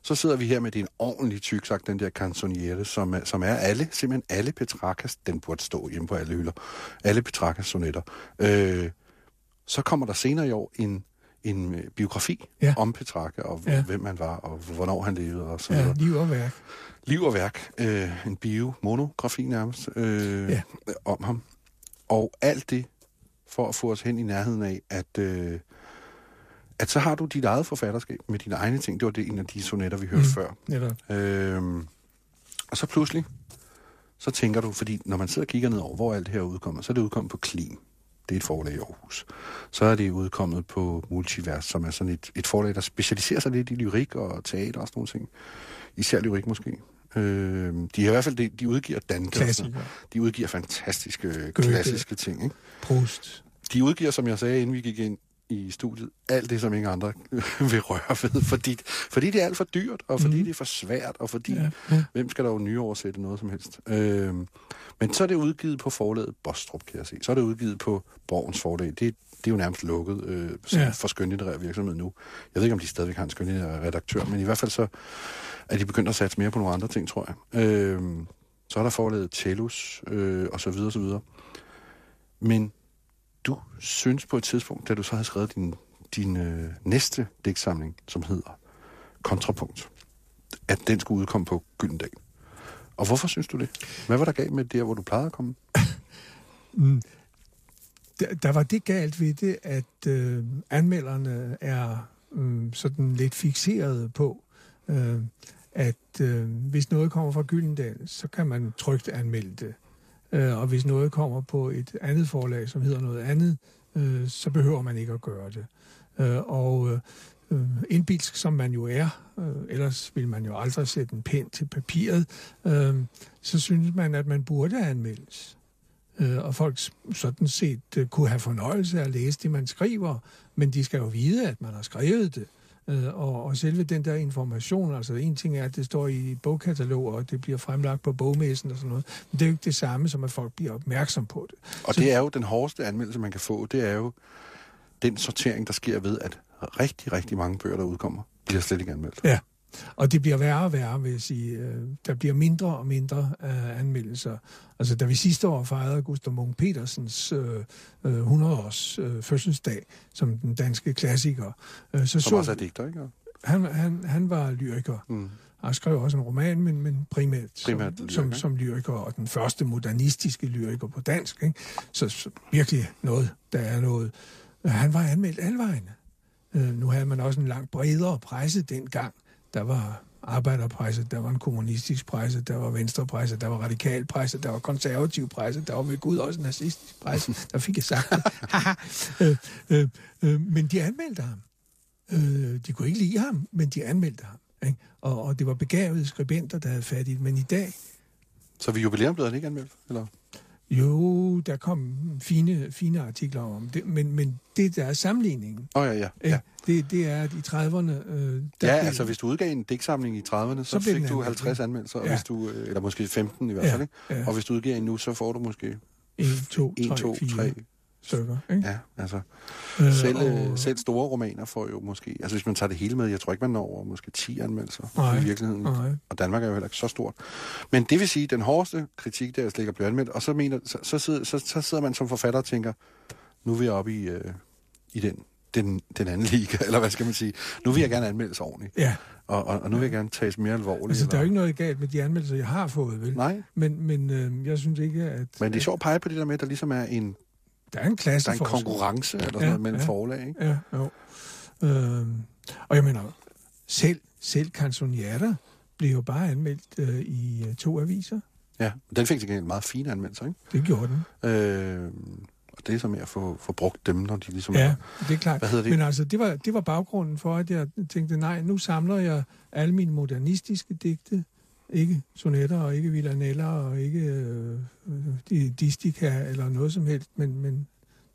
så sidder vi her med din ordentlige sagt, den der canzoniere, som som er alle, simpelthen alle Petrarkas, den burde stå hjemme på alle hylder, alle Petrarkas sonetter. Øh, så kommer der senere i år en, en øh, biografi Ja. om Petrarca, og Ja. hvem han var, og hvornår han levede, og så Ja, videre. liv og værk. Liv og værk, øh, en bio-monografi nærmest, øh, Ja. om ham. Og alt det for at få os hen i nærheden af, at, øh, at så har du dit eget forfatterskab med dine egne ting. Det var det en af de sonetter, vi hørte Mm. før. Netop. Øhm, og så pludselig, så tænker du, fordi når man sidder og kigger ned over, hvor alt det her er udkommet, så er det udkommet på Klim. Det er et forlag i Aarhus. Så er det udkommet på Multivers, som er sådan et, et forlag, der specialiserer sig lidt i lyrik og teater og sådan nogle ting. Især lyrik måske. Øhm, de er i hvert fald, de, de udgiver. Klassikere. De udgiver fantastiske, Goethe. klassiske ting. Ikke? Proust. De udgiver, som jeg sagde, inden vi gik ind, i studiet alt det, som ingen andre vil røre ved, fordi, fordi det er alt for dyrt, og fordi mm. det er for svært, og fordi, ja, ja. hvem skal der jo nyoversætte noget som helst? Øh, men så er det udgivet på forlaget Bostrup, kan jeg se. Så er det udgivet på Borgens forlag. Det, det er jo nærmest lukket øh, ja. for skønlitterær virksomhed nu. Jeg ved ikke, om de stadigvæk har en skønlitterær redaktør, men i hvert fald så er de begyndt at satse mere på nogle andre ting, tror jeg. Øh, så er der forlaget Tellus, øh, og så videre, og så videre. Men du synes på et tidspunkt, da du så havde skrevet din, din øh, næste digtsamling, som hedder Kontrapunkt, at den skulle udkomme på Gyldendal. Og hvorfor synes du det? Hvad var der galt med det, hvor du plejede at komme? mm. der, der var det galt ved det, at øh, anmelderne er øh, sådan lidt fixeret på, øh, at øh, hvis noget kommer fra Gyldendal, så kan man trygt anmelde det. Øh, og hvis noget kommer på et andet forlag, som hedder noget andet, øh, så behøver man ikke at gøre det. Øh, og øh, indbilsk som man jo er, øh, ellers vil man jo aldrig sætte en pen til papiret, øh, så synes man, at man burde anmeldes. Øh, og folk sådan set øh, kunne have fornøjelse af at læse det, man skriver, men de skal jo vide, at man har skrevet det. Øh, og, og selve den der information, altså en ting er, at det står i bogkataloger, og det bliver fremlagt på bogmessen og sådan noget, men det er jo ikke det samme, som at folk bliver opmærksom på det. Og Så, det er jo den hårdeste anmeldelse, man kan få, det er jo den sortering, der sker ved, at rigtig, rigtig mange bøger, der udkommer, bliver slet ikke anmeldt. Ja. Og det bliver værre og værre, vil jeg sige. Øh, der bliver mindre og mindre uh, anmeldelser. Altså, da vi sidste år fejrede Gustav Munk Petersens uh, uh, 100-års uh, fødselsdag som den danske klassiker, uh, så som så... også er digter, ikke? Han, han, han var lyriker. Mm. Han skrev også en roman, men, men primært, primært som, lyriker. som, som lyriker, og den første modernistiske lyriker på dansk. Ikke? Så, så virkelig noget, der er noget. Han var anmeldt alvejende. Uh, nu havde man også en langt bredere presse dengang, der var arbejderpresse, der var en kommunistisk presse, der var venstrepresse, der var radikal presse, der var konservativ presse, der var ved Gud også en nazistisk presse. Der fik jeg sagt øh, øh, øh, men de anmeldte ham. Øh, de kunne ikke lide ham, men de anmeldte ham. Ikke? Og, og det var begavede skribenter, der havde fat i det. Men i dag... Så vi jubilæum blev han ikke anmeldt? Eller? Jo, der kom fine, fine artikler om det, men, men det der er sammenligningen. Åh oh, ja, ja. ja. Det, det er, at i 30'erne... Øh, der ja, blev, altså hvis du udgav en digtsamling i 30'erne, så, så fik du 50 anmeldelser, ja. hvis du, øh, eller måske 15 i hvert fald, ja, ja. og hvis du udgiver en nu, så får du måske 1, 2, 1, 3, 2, 4. 3 stykker. Ikke? Ja, altså. Øh, selv, og... Øh, selv store romaner får jo måske... Altså hvis man tager det hele med, jeg tror ikke, man når over måske 10 anmeldelser nej, i virkeligheden. Nej. Og Danmark er jo heller ikke så stort. Men det vil sige, den hårdeste kritik, der ikke bliver anmeldt, og så, mener, så, så, sidder, så, så sidder man som forfatter og tænker, nu er vi oppe i, øh, i den, den, den anden liga, eller hvad skal man sige. Nu vil jeg gerne anmeldes ordentligt. Ja. Og, og, og nu vil jeg gerne tages mere alvorligt. Altså, der er jo ikke noget galt med de anmeldelser, jeg har fået, vel? Nej. Men, men øh, jeg synes ikke, at... Men det er sjovt at pege på det der med, at der ligesom er en der er en klasse Der er en konkurrence eller sådan ja, noget mellem ja, forlag, ikke? Ja, jo. Øh, og jeg mener, selv, selv Canzoniata blev jo bare anmeldt øh, i uh, to aviser. Ja, den fik til gengæld meget fine anmeldelser, ikke? Det gjorde den. Øh, og det er så med at få, få brugt dem, når de ligesom... Ja, det er klart. Hvad det? Men altså, det var, det var baggrunden for, at jeg tænkte, nej, nu samler jeg alle mine modernistiske digte, ikke sonetter og ikke villaneller og ikke øh, distika eller noget som helst, men, men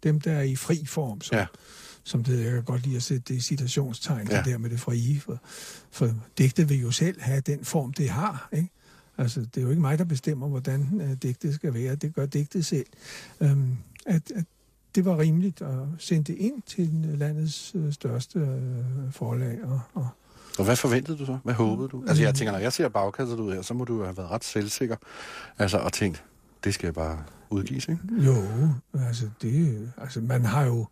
dem, der er i fri form, som, ja. som det, jeg kan godt lide at sætte det i citationstegn, ja. det der med det frie, for, for digtet vil jo selv have den form, det har, ikke? Altså, det er jo ikke mig, der bestemmer, hvordan uh, digtet skal være. Det gør digtet selv. Um, at, at det var rimeligt at sende det ind til landets uh, største uh, forlag og, og og hvad forventede du så? Hvad håbede du? Altså jeg tænker, når jeg ser bagkastet ud her, så må du have været ret selvsikker. Altså og tænkt, det skal jeg bare udgives, ikke? Jo, altså det, altså man har jo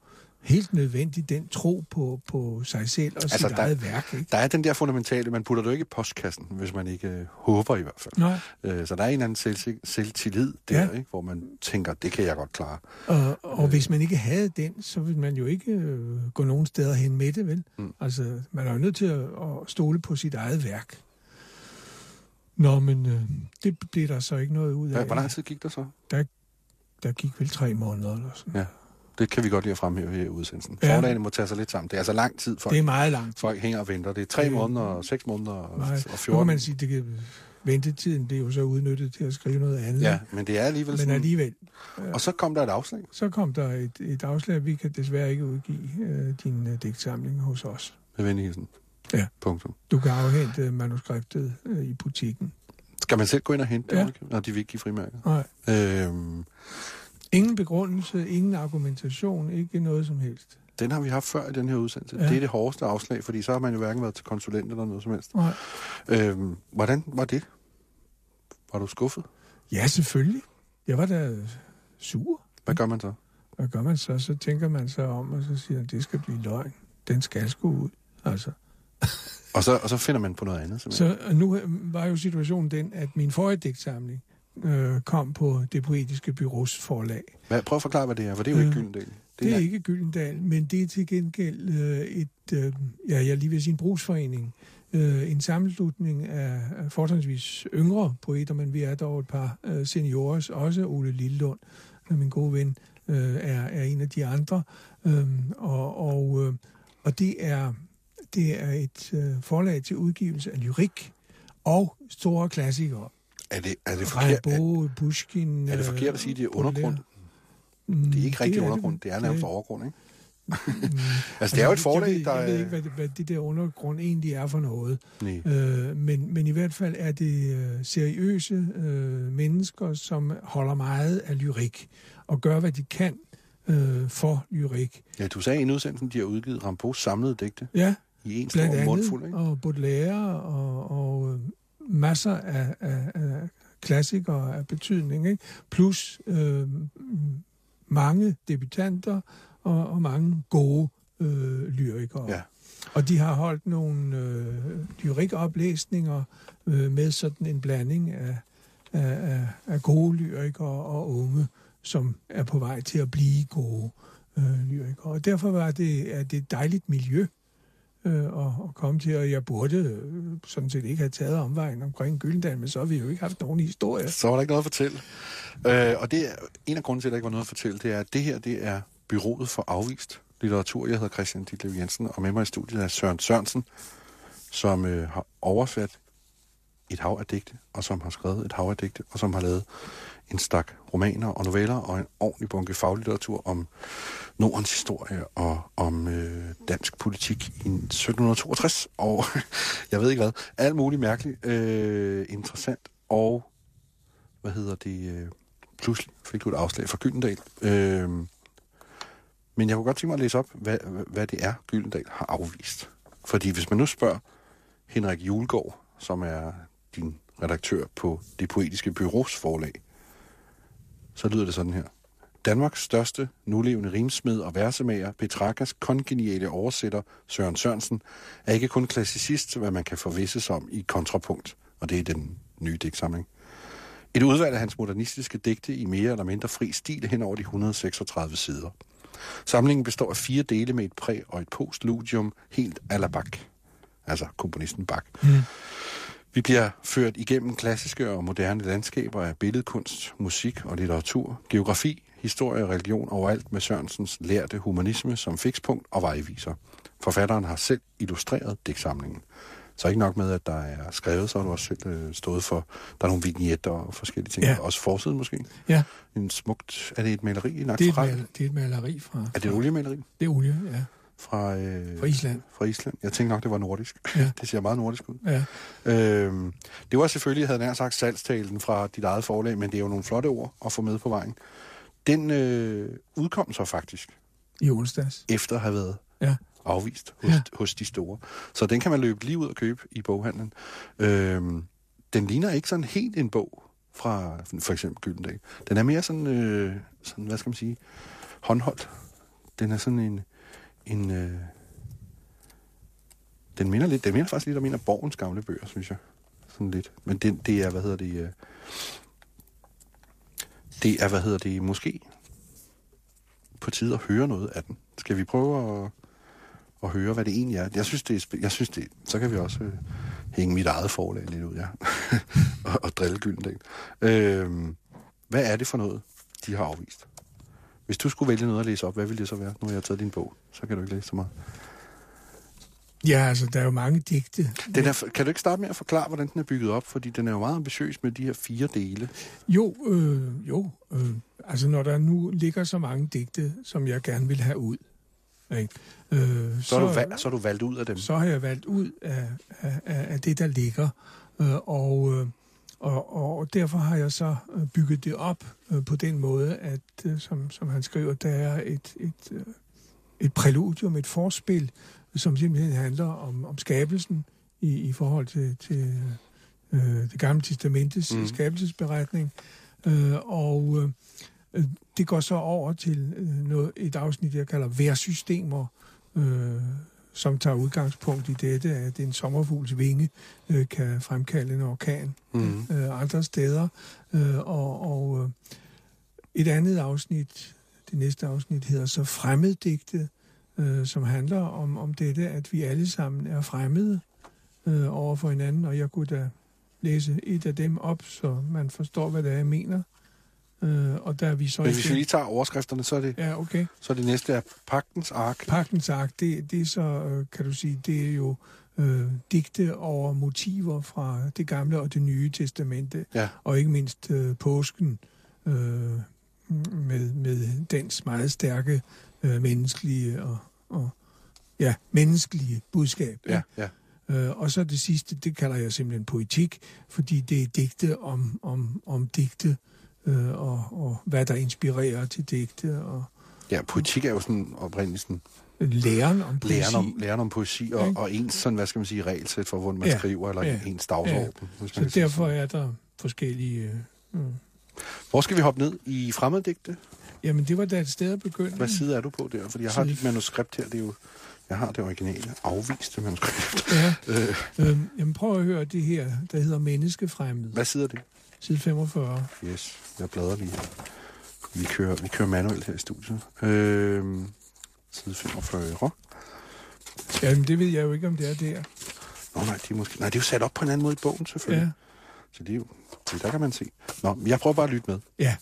helt nødvendigt den tro på, på sig selv og altså, sit der, eget værk. Ikke? Der er den der fundamentale, man putter det jo ikke i postkassen, hvis man ikke øh, håber i hvert fald. Nej. Øh, så der er en eller anden selv, selvtillid der, ja. ikke? hvor man tænker, det kan jeg godt klare. Og, og øh. hvis man ikke havde den, så vil man jo ikke øh, gå nogen steder hen med det, vel? Mm. Altså, man er jo nødt til at, at stole på sit eget værk. Nå, men øh, det blev der så ikke noget ud af. Hvor lang tid gik der så? Der, der gik vel tre måneder eller sådan. Ja. Det kan vi godt lide at fremhæve her i udsendelsen. Ja. Fordagene må tage sig lidt sammen. Det er altså lang tid, folk, det er meget lang tid. folk hænger og venter. Det er tre det, måneder, seks måneder og, nej, og 14. Nu kan man sige, det kan, ventetiden blev jo så udnyttet til at skrive noget andet. Ja, men det er alligevel Men sådan... alligevel, Og så kom der et afslag. så kom der et, et afslag, vi kan desværre ikke udgive øh, din øh, digtsamling hos os. Med venlig hilsen. Ja. Punktum. Du kan afhente øh, manuskriptet øh, i butikken. Skal man selv gå ind og hente Ja. det, når de vil ikke give frimærker? Nej. Øhm, Ingen begrundelse, ingen argumentation, ikke noget som helst. den har vi haft før i den her udsendelse. Ja. Det er det hårdeste afslag, fordi så har man jo hverken været til konsulent eller noget som helst. Nej. Øhm, hvordan var det? Var du skuffet? Ja, selvfølgelig. Jeg var da sur. Hvad gør man så? Hvad gør man så? Så tænker man sig om, og så siger man, det skal blive løgn. Den skal sgu ud. Altså. Og så, og så finder man på noget andet, simpelthen. Så nu var jo situationen den, at min forrige digtsamling øh, kom på det poetiske byrås forlag. Hvad, prøv at forklare, hvad det er, for det er jo ikke Øh, Gyldendal. Det, Det er ikke Gyldendal, men det er til gengæld øh, et, øh, ja, jeg lige vil sige en brugsforening. Øh, en sammenslutning af, fortrinsvis yngre poeter, men vi er dog et par øh, seniores, også Ole Lillund, øh, min gode ven, øh, er, er en af de andre. Øh, og, og, øh, og det er, det er et øh, forlag til udgivelse af lyrik og store klassikere. Er det, er det forkert? Er, Pushkin... er det forkert at sige, at det er undergrund? Mm, Det er ikke rigtig det undergrund, det er nærmest Det- overgrund, ikke? Mm. Altså, det er jo et jeg forlag, ved, der Jeg ved er... ikke, hvad det, hvad det der undergrund egentlig er for noget. Øh, men, men i hvert fald er det øh, seriøse øh, mennesker, som holder meget af lyrik, og gør, hvad de kan øh, for lyrik. Ja, du sagde i en udsendelse, de har udgivet Rambos samlede digte Ja, i en blandt stor andet, mundfuld, ikke? og Baudelaire, og, og øh, masser af, af, af klassikere af betydning, ikke? plus øh, mange debutanter og, og mange gode øh, lyrikere. Ja. Og de har holdt nogle øh, lyrikoplæsninger øh, med sådan en blanding af, af, af, gode lyrikere og unge, som er på vej til at blive gode øh, lyrikere. Og derfor var det, er det et dejligt miljø øh, at, at komme til, og jeg burde øh, sådan set ikke have taget omvejen omkring Gyldendal, men så har vi jo ikke haft nogen historie. Så var der ikke noget at fortælle. Øh, og det er en af grunden til, at der ikke var noget at fortælle, det er, at det her, det er byrået for afvist litteratur. Jeg hedder Christian Ditlev Jensen, og med mig i studiet er Søren Sørensen, som øh, har oversat et hav af digte, og som har skrevet et hav af digte, og som har lavet en stak romaner og noveller og en ordentlig bunke faglitteratur om Nordens historie og om øh, dansk politik i 1762. Og jeg ved ikke hvad. Alt muligt mærkeligt, øh, interessant og hvad hedder det, øh, pludselig fik du et afslag fra Gyldendal. Øh, men jeg kunne godt tænke mig at læse op, hvad, hvad det er, Gyldendal har afvist. Fordi hvis man nu spørger Henrik Julgaard, som er din redaktør på det poetiske byrås forlag, så lyder det sådan her. Danmarks største nulevende rimsmed og versemager, Petrakas kongeniale oversætter Søren Sørensen, er ikke kun klassicist, hvad man kan forvisse sig om i kontrapunkt, og det er den nye digtsamling. Et udvalg af hans modernistiske digte i mere eller mindre fri stil hen over de 136 sider. Samlingen består af fire dele med et præ- og et postludium helt à la Bach. Altså komponisten Bach. Mm. Vi bliver ført igennem klassiske og moderne landskaber af billedkunst, musik og litteratur, geografi, historie og religion overalt med Sørensens lærte humanisme som fikspunkt og vejviser. Forfatteren har selv illustreret digtsamlingen. Så ikke nok med, at der er skrevet, så har du også selv øh, stået for, der er nogle vignetter og forskellige ting. Ja. Også forsiden måske. Ja, En smukt, er det et maleri? Det er et, det er et maleri fra... Er det et oliemaleri? Det er olie, ja. Fra, øh, Fra Island. Fra Island. Jeg tænkte nok, det var nordisk. Ja. Det ser meget nordisk ud. Ja. Øhm, det var selvfølgelig, havde nær sagt, salgstalen fra dit eget forlag, men det er jo nogle flotte ord at få med på vejen. Den øh, udkom så faktisk, I onsdags. efter at have været Ja. afvist hos, Ja. hos de store. Så den kan man løbe lige ud og købe i boghandlen. Øhm, den ligner ikke sådan helt en bog fra for eksempel Gyldendal. Den er mere sådan, øh, sådan, hvad skal man sige, håndholdt. Den er sådan en, en øh, den minder lidt, den minder faktisk lidt om en af Borgens gamle bøger, synes jeg. Sådan lidt. Men det, det er, hvad hedder det, øh, det er, hvad hedder det, måske på tide at høre noget af den. Skal vi prøve at, at høre, hvad det egentlig er? Jeg synes, det er, jeg synes det, så kan vi også øh, hænge mit eget forlag lidt ud, ja. og, og drille Gyldendal. Øh, hvad er det for noget, de har afvist? Hvis du skulle vælge noget at læse op, hvad ville det så være? Nu har jeg taget din bog, så kan du ikke læse så meget. Ja, altså, der er jo mange digte. Den er, kan du ikke starte med at forklare, hvordan den er bygget op? Fordi den er jo meget ambitiøs med de her fire dele. Jo, øh, jo. Øh, altså, når der nu ligger så mange digte, som jeg gerne vil have ud, ikke? Øh, Så, så, du valgt, så er du valgt ud af dem. så har jeg valgt ud af, af, af af det, der ligger. Øh, og, øh, og, og derfor har jeg så øh, bygget det op øh, på den måde, at, øh, som, som han skriver, der er et, et, øh, et præludium, et forspil, som simpelthen handler om, om skabelsen i, i forhold til, til øh, det gamle testamentets mm. skabelsesberetning. Øh, og øh, øh, det går så over til øh, noget, et afsnit, jeg kalder værsystemer, øh, som tager udgangspunkt i dette, at en sommerfugls vinge øh, kan fremkalde en orkan Mm. øh, andre steder. Øh, og og øh, et andet afsnit, det næste afsnit, hedder så Fremmeddigte, øh, som handler om, om dette, at vi alle sammen er fremmede øh, over for hinanden, og jeg kunne da læse et af dem op, så man forstår, hvad det er, jeg mener. Øh, og der er vi så... Men hvis vi lige tager overskrifterne, så er det, Ja, okay. så det næste er Pagtens Ark. Pagtens ark, det, det er så, øh, kan du sige, det er jo øh, digte over motiver fra det gamle og det nye testamente, Ja. og ikke mindst øh, påsken øh, med, med dens meget stærke øh, menneskelige og, og ja, menneskelige budskab. Ja, ja. Øh, og så det sidste, det kalder jeg simpelthen poetik, fordi det er digte om, om, om digte, øh, og, og hvad der inspirerer til digte, og Ja, poetik er jo sådan oprindeligt sådan læren om poesi. læren om, læren om poesi, og, og ens sådan, hvad skal man sige, regelsæt for, hvordan man Ja, skriver, eller ja, ens dagsorden. man Så derfor er der forskellige... Øh, mm. Hvor skal vi hoppe ned? I fremmeddigte? Jamen, det var da et sted at begynde. Hvad side er du på der? Fordi jeg har dit manuskript her, det er jo... Jeg har det originale afviste manuskript. Ja, Øh, øh, jamen prøv at høre det her, der hedder Menneskefremmed. hvad side er det? Side 45. Yes, jeg bladrer lige. Vi kører, vi kører manuelt her i studiet. Øh, side 45. Jamen, det ved jeg jo ikke, om det er der. Nå nej, de er måske... nej, det er jo sat op på en anden måde i bogen, selvfølgelig. Ja. Så det er jo... Det der kan man se. Nå, men jeg prøver bare at lytte med. ja.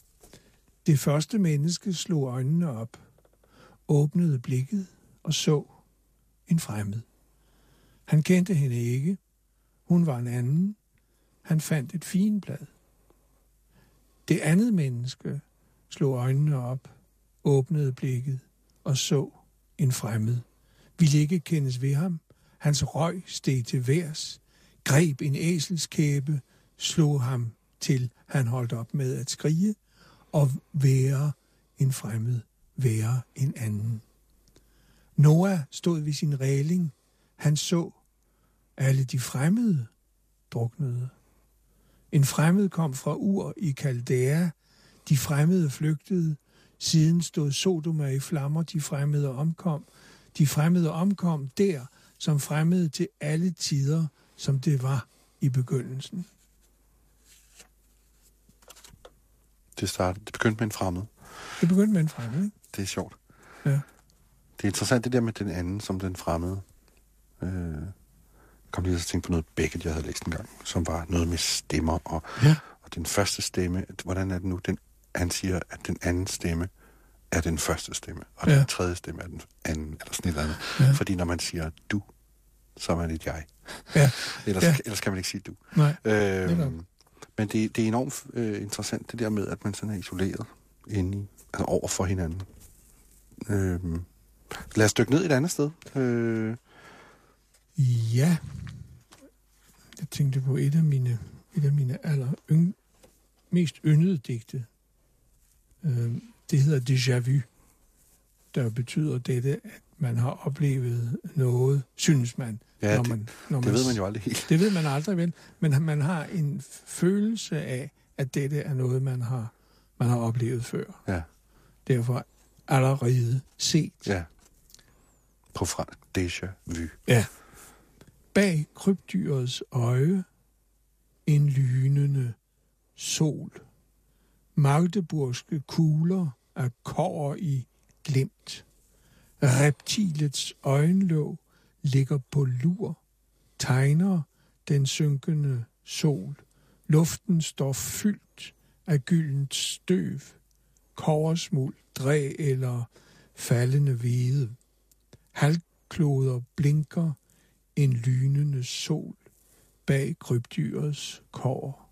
Det første menneske slog øjnene op, åbnede blikket og så en fremmed. Han kendte hende ikke. Hun var en anden. Han fandt et figenblad. Det andet menneske slog øjnene op, åbnede blikket og så en fremmed. Ville ikke kendes ved ham. Hans røg steg til værs, greb en æselskæbe, slog ham til han holdt op med at skrige, og være en fremmed, være en anden. Noah stod ved sin regling. Han så alle de fremmede druknede. En fremmed kom fra Ur i Kaldæa. De fremmede flygtede. Siden stod Sodoma i flammer. De fremmede omkom. De fremmede omkom der, som fremmede til alle tider, som det var i begyndelsen. Det, startede, det begyndte med en fremmed. Det begyndte med en fremmed, ikke? Det er sjovt. Ja. Det er interessant det der med den anden som den fremmede. Øh, kom lige til at tænke på noget Beckett, jeg havde læst en gang, som var noget med stemmer. Og, Ja. og den første stemme, hvordan er det nu? Den, han siger, at den anden stemme er den første stemme, og Ja. den tredje stemme er den anden, eller sådan et eller andet. Ja. Fordi når man siger du, så er man et jeg. Ja, Ellers, Ja. ellers kan man ikke sige du. nej. Øh, Netop. men det, det er enormt øh, interessant, det der med, at man sådan er isoleret inde i, altså over for hinanden. Øh, lad os dykke ned et andet sted. Øh, Ja. Jeg tænkte på et af mine, et af mine aller yng, mest yndede digte. Øh, det hedder Déjà Vu, der betyder dette, at man har oplevet noget, synes man. Ja, når det- man, når det man ved man jo aldrig helt. Det ved man aldrig vel, men man har en følelse af, at dette er noget, man har, man har oplevet før. Ja, Derfor allerede set. ja. På fransk, déjà vu. Ja. Bag krybdyrets øje en lynende sol. Magdeburgske kugler af kover i glimt. Reptilets øjenlåg ligger på lur, tegner den synkende sol. Luften står fyldt af gyldent støv, koversmuld, dræ eller faldende hvide. Halvkloder blinker en lynende sol bag krybdyrets kår.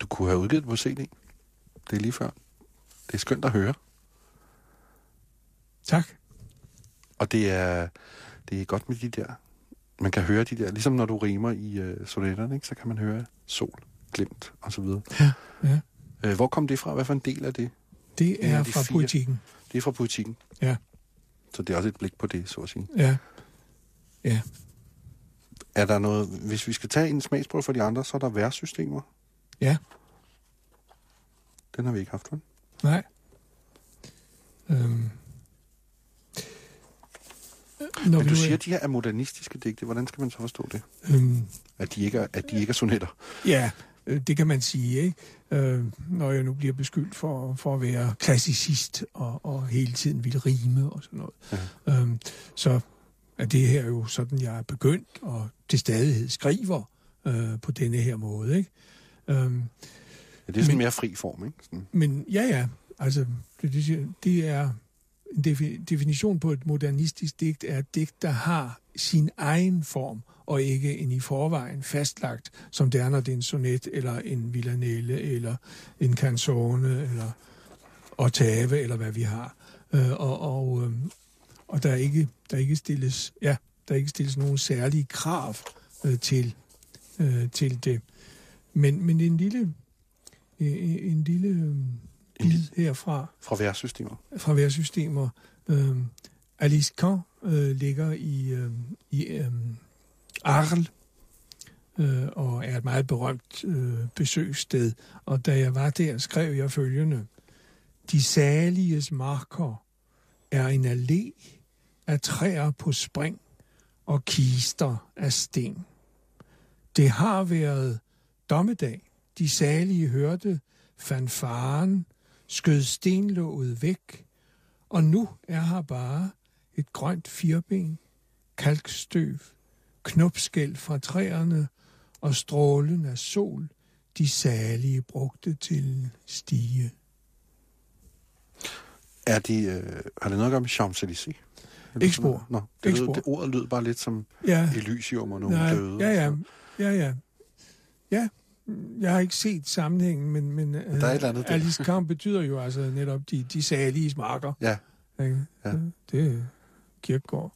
Du kunne have udgivet det på CD. Det er lige før. Det er skønt at høre. Tak. Og det er, det er godt med de der... Man kan høre de der... Ligesom når du rimer i øh, sonetterne, ikke? så kan man høre sol, glimt og så videre. Ja, ja. Øh, hvor kom det fra? Hvad for en del af det? Det er af de fra fire. politikken. Det er fra politikken. Ja, Så det er også et blik på det, så at sige. ja, ja. Er der noget... Hvis vi skal tage en smagsprøve for de andre, så er der værtssystemer. Ja, Den har vi ikke haft, vel? nej. Øhm. Når Men du siger, er- at de her er modernistiske digte. Hvordan skal man så forstå det? Øhm, At de ikke er, at de ikke er sonetter? Ja, øh, det kan man sige, ikke? Øh, når jeg nu bliver beskyldt for, for at være klassicist og, og hele tiden vil rime og sådan noget. Ja. Øh, så er det her jo sådan, jeg er begyndt og til stadighed skriver øh, på denne her måde, ikke? Øh, Ja, det er sådan Men- en mere fri form, ikke? Sådan. men ja, ja, altså, det, det, er en defi- definition på et modernistisk digt, er et digt, der har sin egen form, og ikke en i forvejen fastlagt, som det er, når det er en sonet, eller en villanelle, eller en canzone, eller ottave, eller hvad vi har. Øh, og, og, øh, og der er ikke, der ikke stilles, ja, der er ikke stilles nogen særlige krav øh, til, øh, til det. Men, men en lille, en, en lille øh, bid herfra, Fra værtssystemer. fra værtssystemer. Øh, Alice Caen øh, ligger i, øh, i øh, Arles øh, og er et meget berømt øh, besøgssted. Og da jeg var der, skrev jeg følgende. De saliges marker er en allé af træer på spring og kister af sten. Det har været dommedag. De salige hørte fanfaren, skød stenlåget væk, og nu er her bare et grønt firben, kalkstøv, knopskæld fra træerne og strålen af sol, de salige brugte til stige. Er de, øh, har det noget at gøre med Champs-Élysées? Ikke spor. Nå, det, Ikke spor. det ordet lød bare lidt som Ja, Elysium og nogle nej, døde. ja, ja, ja, ja. Ja, jeg har ikke set sammenhængen, men, men der er et eller andet der. Alice Camp betyder jo altså netop de, de salige marker. Ja, Ikke? Ja. Det er kirkegård.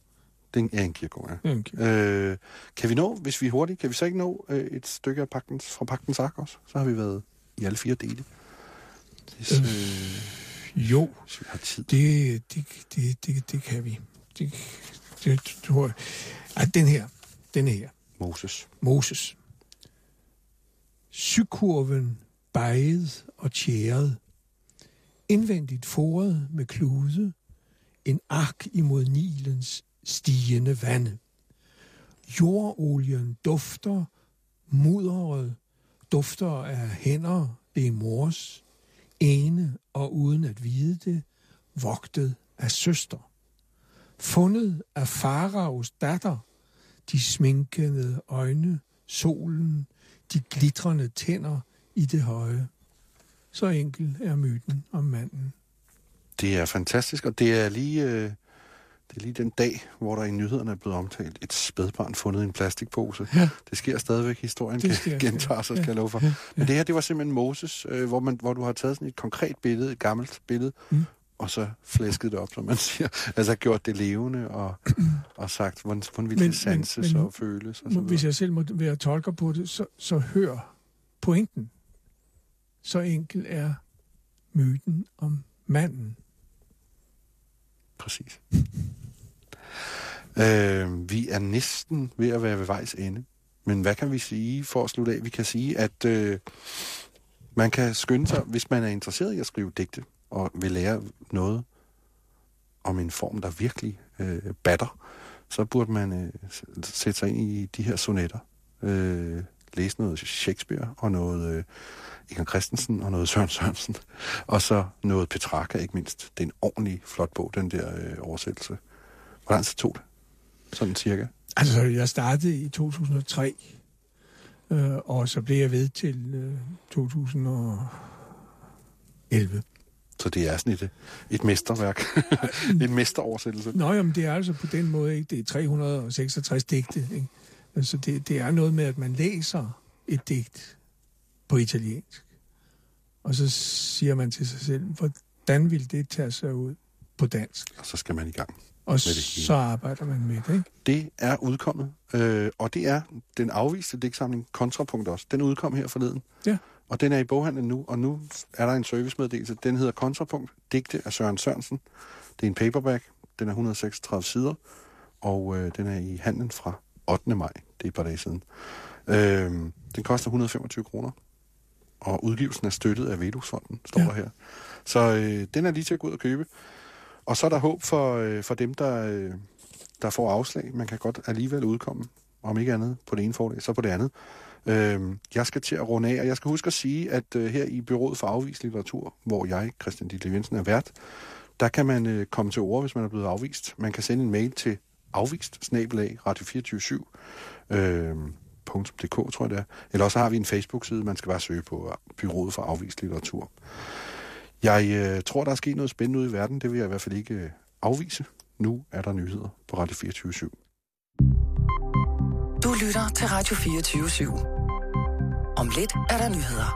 Det er en, kirkegård, ja. Det en kirkegård. Øh, kan vi nå, hvis vi er hurtige, kan vi så ikke nå øh, et stykke af pagtens, fra pagtens ark også? Så har vi været i alle fire dele. Hvis, Øh. øh, Jo, hvis vi har tid. Det, det, det, det, det kan vi. Det, det tror jeg. Ej, den her, den her, Moses. Moses. Sykurven bejet og tjæret. Indvendigt foret med klude. En ark imod Nilens stigende vande. Jordolien dufter, mudderet dufter af hænder, det er mors. Ene og uden at vide det, vogtet af søster. Fundet af faraos datter, de sminkede øjne, solen, de glitrende tænder i det høje. Så enkel er myten om manden. Det er fantastisk, og det er lige, øh, det er lige den dag, hvor der i nyhederne er blevet omtalt et spædbarn fundet i en plastikpose. Ja. Det sker stadigvæk. Historien Det sker, gentager sig, ja. skal jeg love for. Ja, Men det her, det var simpelthen Moses, øh, hvor, man, hvor du har taget sådan et konkret billede, et gammelt billede, Mm. og så flæsket det op, som man siger. Altså gjort det levende, og, og sagt, hvordan, hvordan ville det sanses men- og føles, og så hvis jeg selv må være tolker på det, så, så hør pointen. Så enkel er myten om manden. Præcis. øh, vi er næsten ved at være ved vejs ende. Men hvad kan vi sige for at slutte af? Vi kan sige, at øh, man kan skynde sig, hvis man er interesseret i at skrive digte, og vil lære noget om en form, der virkelig øh, batter, så burde man øh, sætte sig ind i de her sonetter. Øh, læse noget Shakespeare og noget øh, Inger Christensen og noget Søren Sørensen. Og så noget Petrarca, ikke mindst. Det er en ordentlig flot bog, den der øh, oversættelse. Hvor lang tid tog det? Sådan cirka. Altså, jeg startede i 2003, øh, og så blev jeg ved til øh, 2011. Så det er sådan et, et mesterværk. en mesteroversættelse. Nå, jamen, det er altså på den måde, ikke? Det er 366 digte, ikke? Altså, det, det er noget med, at man læser et digt på italiensk. Og så siger man til sig selv, hvordan vil det tage sig ud på dansk? Og så skal man i gang. Og så arbejder man med det, ikke? Det er udkommet, øh, og det er den afviste digtsamling Kontrapunkt også. Den udkom her forleden. Ja. Og den er i boghandlen nu, og nu er der en servicemeddelelse. Den hedder Kontrapunkt, digte af Søren Sørensen. Det er en paperback, den er 136 sider, og øh, den er i handlen fra 8. maj, det er et par dage siden. Øh, den koster 125 kroner, og udgivelsen er støttet af Vedusfonden, står Ja. der her. Så øh, den er lige til at gå ud og købe. Og så er der håb for, øh, for dem, der, øh, der får afslag. Man kan godt alligevel udkomme, om ikke andet på det ene forlag, så på det andet. Øh, jeg skal til at runde af, og jeg skal huske at sige, at øh, her i Byrådet for Afvist Litteratur, hvor jeg, Christian Ditlev Jensen, er vært, der kan man øh, komme til ord, hvis man er blevet afvist. Man kan sende en mail til afvist radio247 øh, .dk, tror jeg det er. Eller også har vi en Facebook-side, man skal bare søge på øh, Byrådet for Afvist Litteratur. Jeg øh, tror, der er sket noget spændende ude i verden. Det vil jeg i hvert fald ikke øh, afvise. Nu er der nyheder på Radio 24 Du lytter til Radio 24 /7. Om lidt er der nyheder.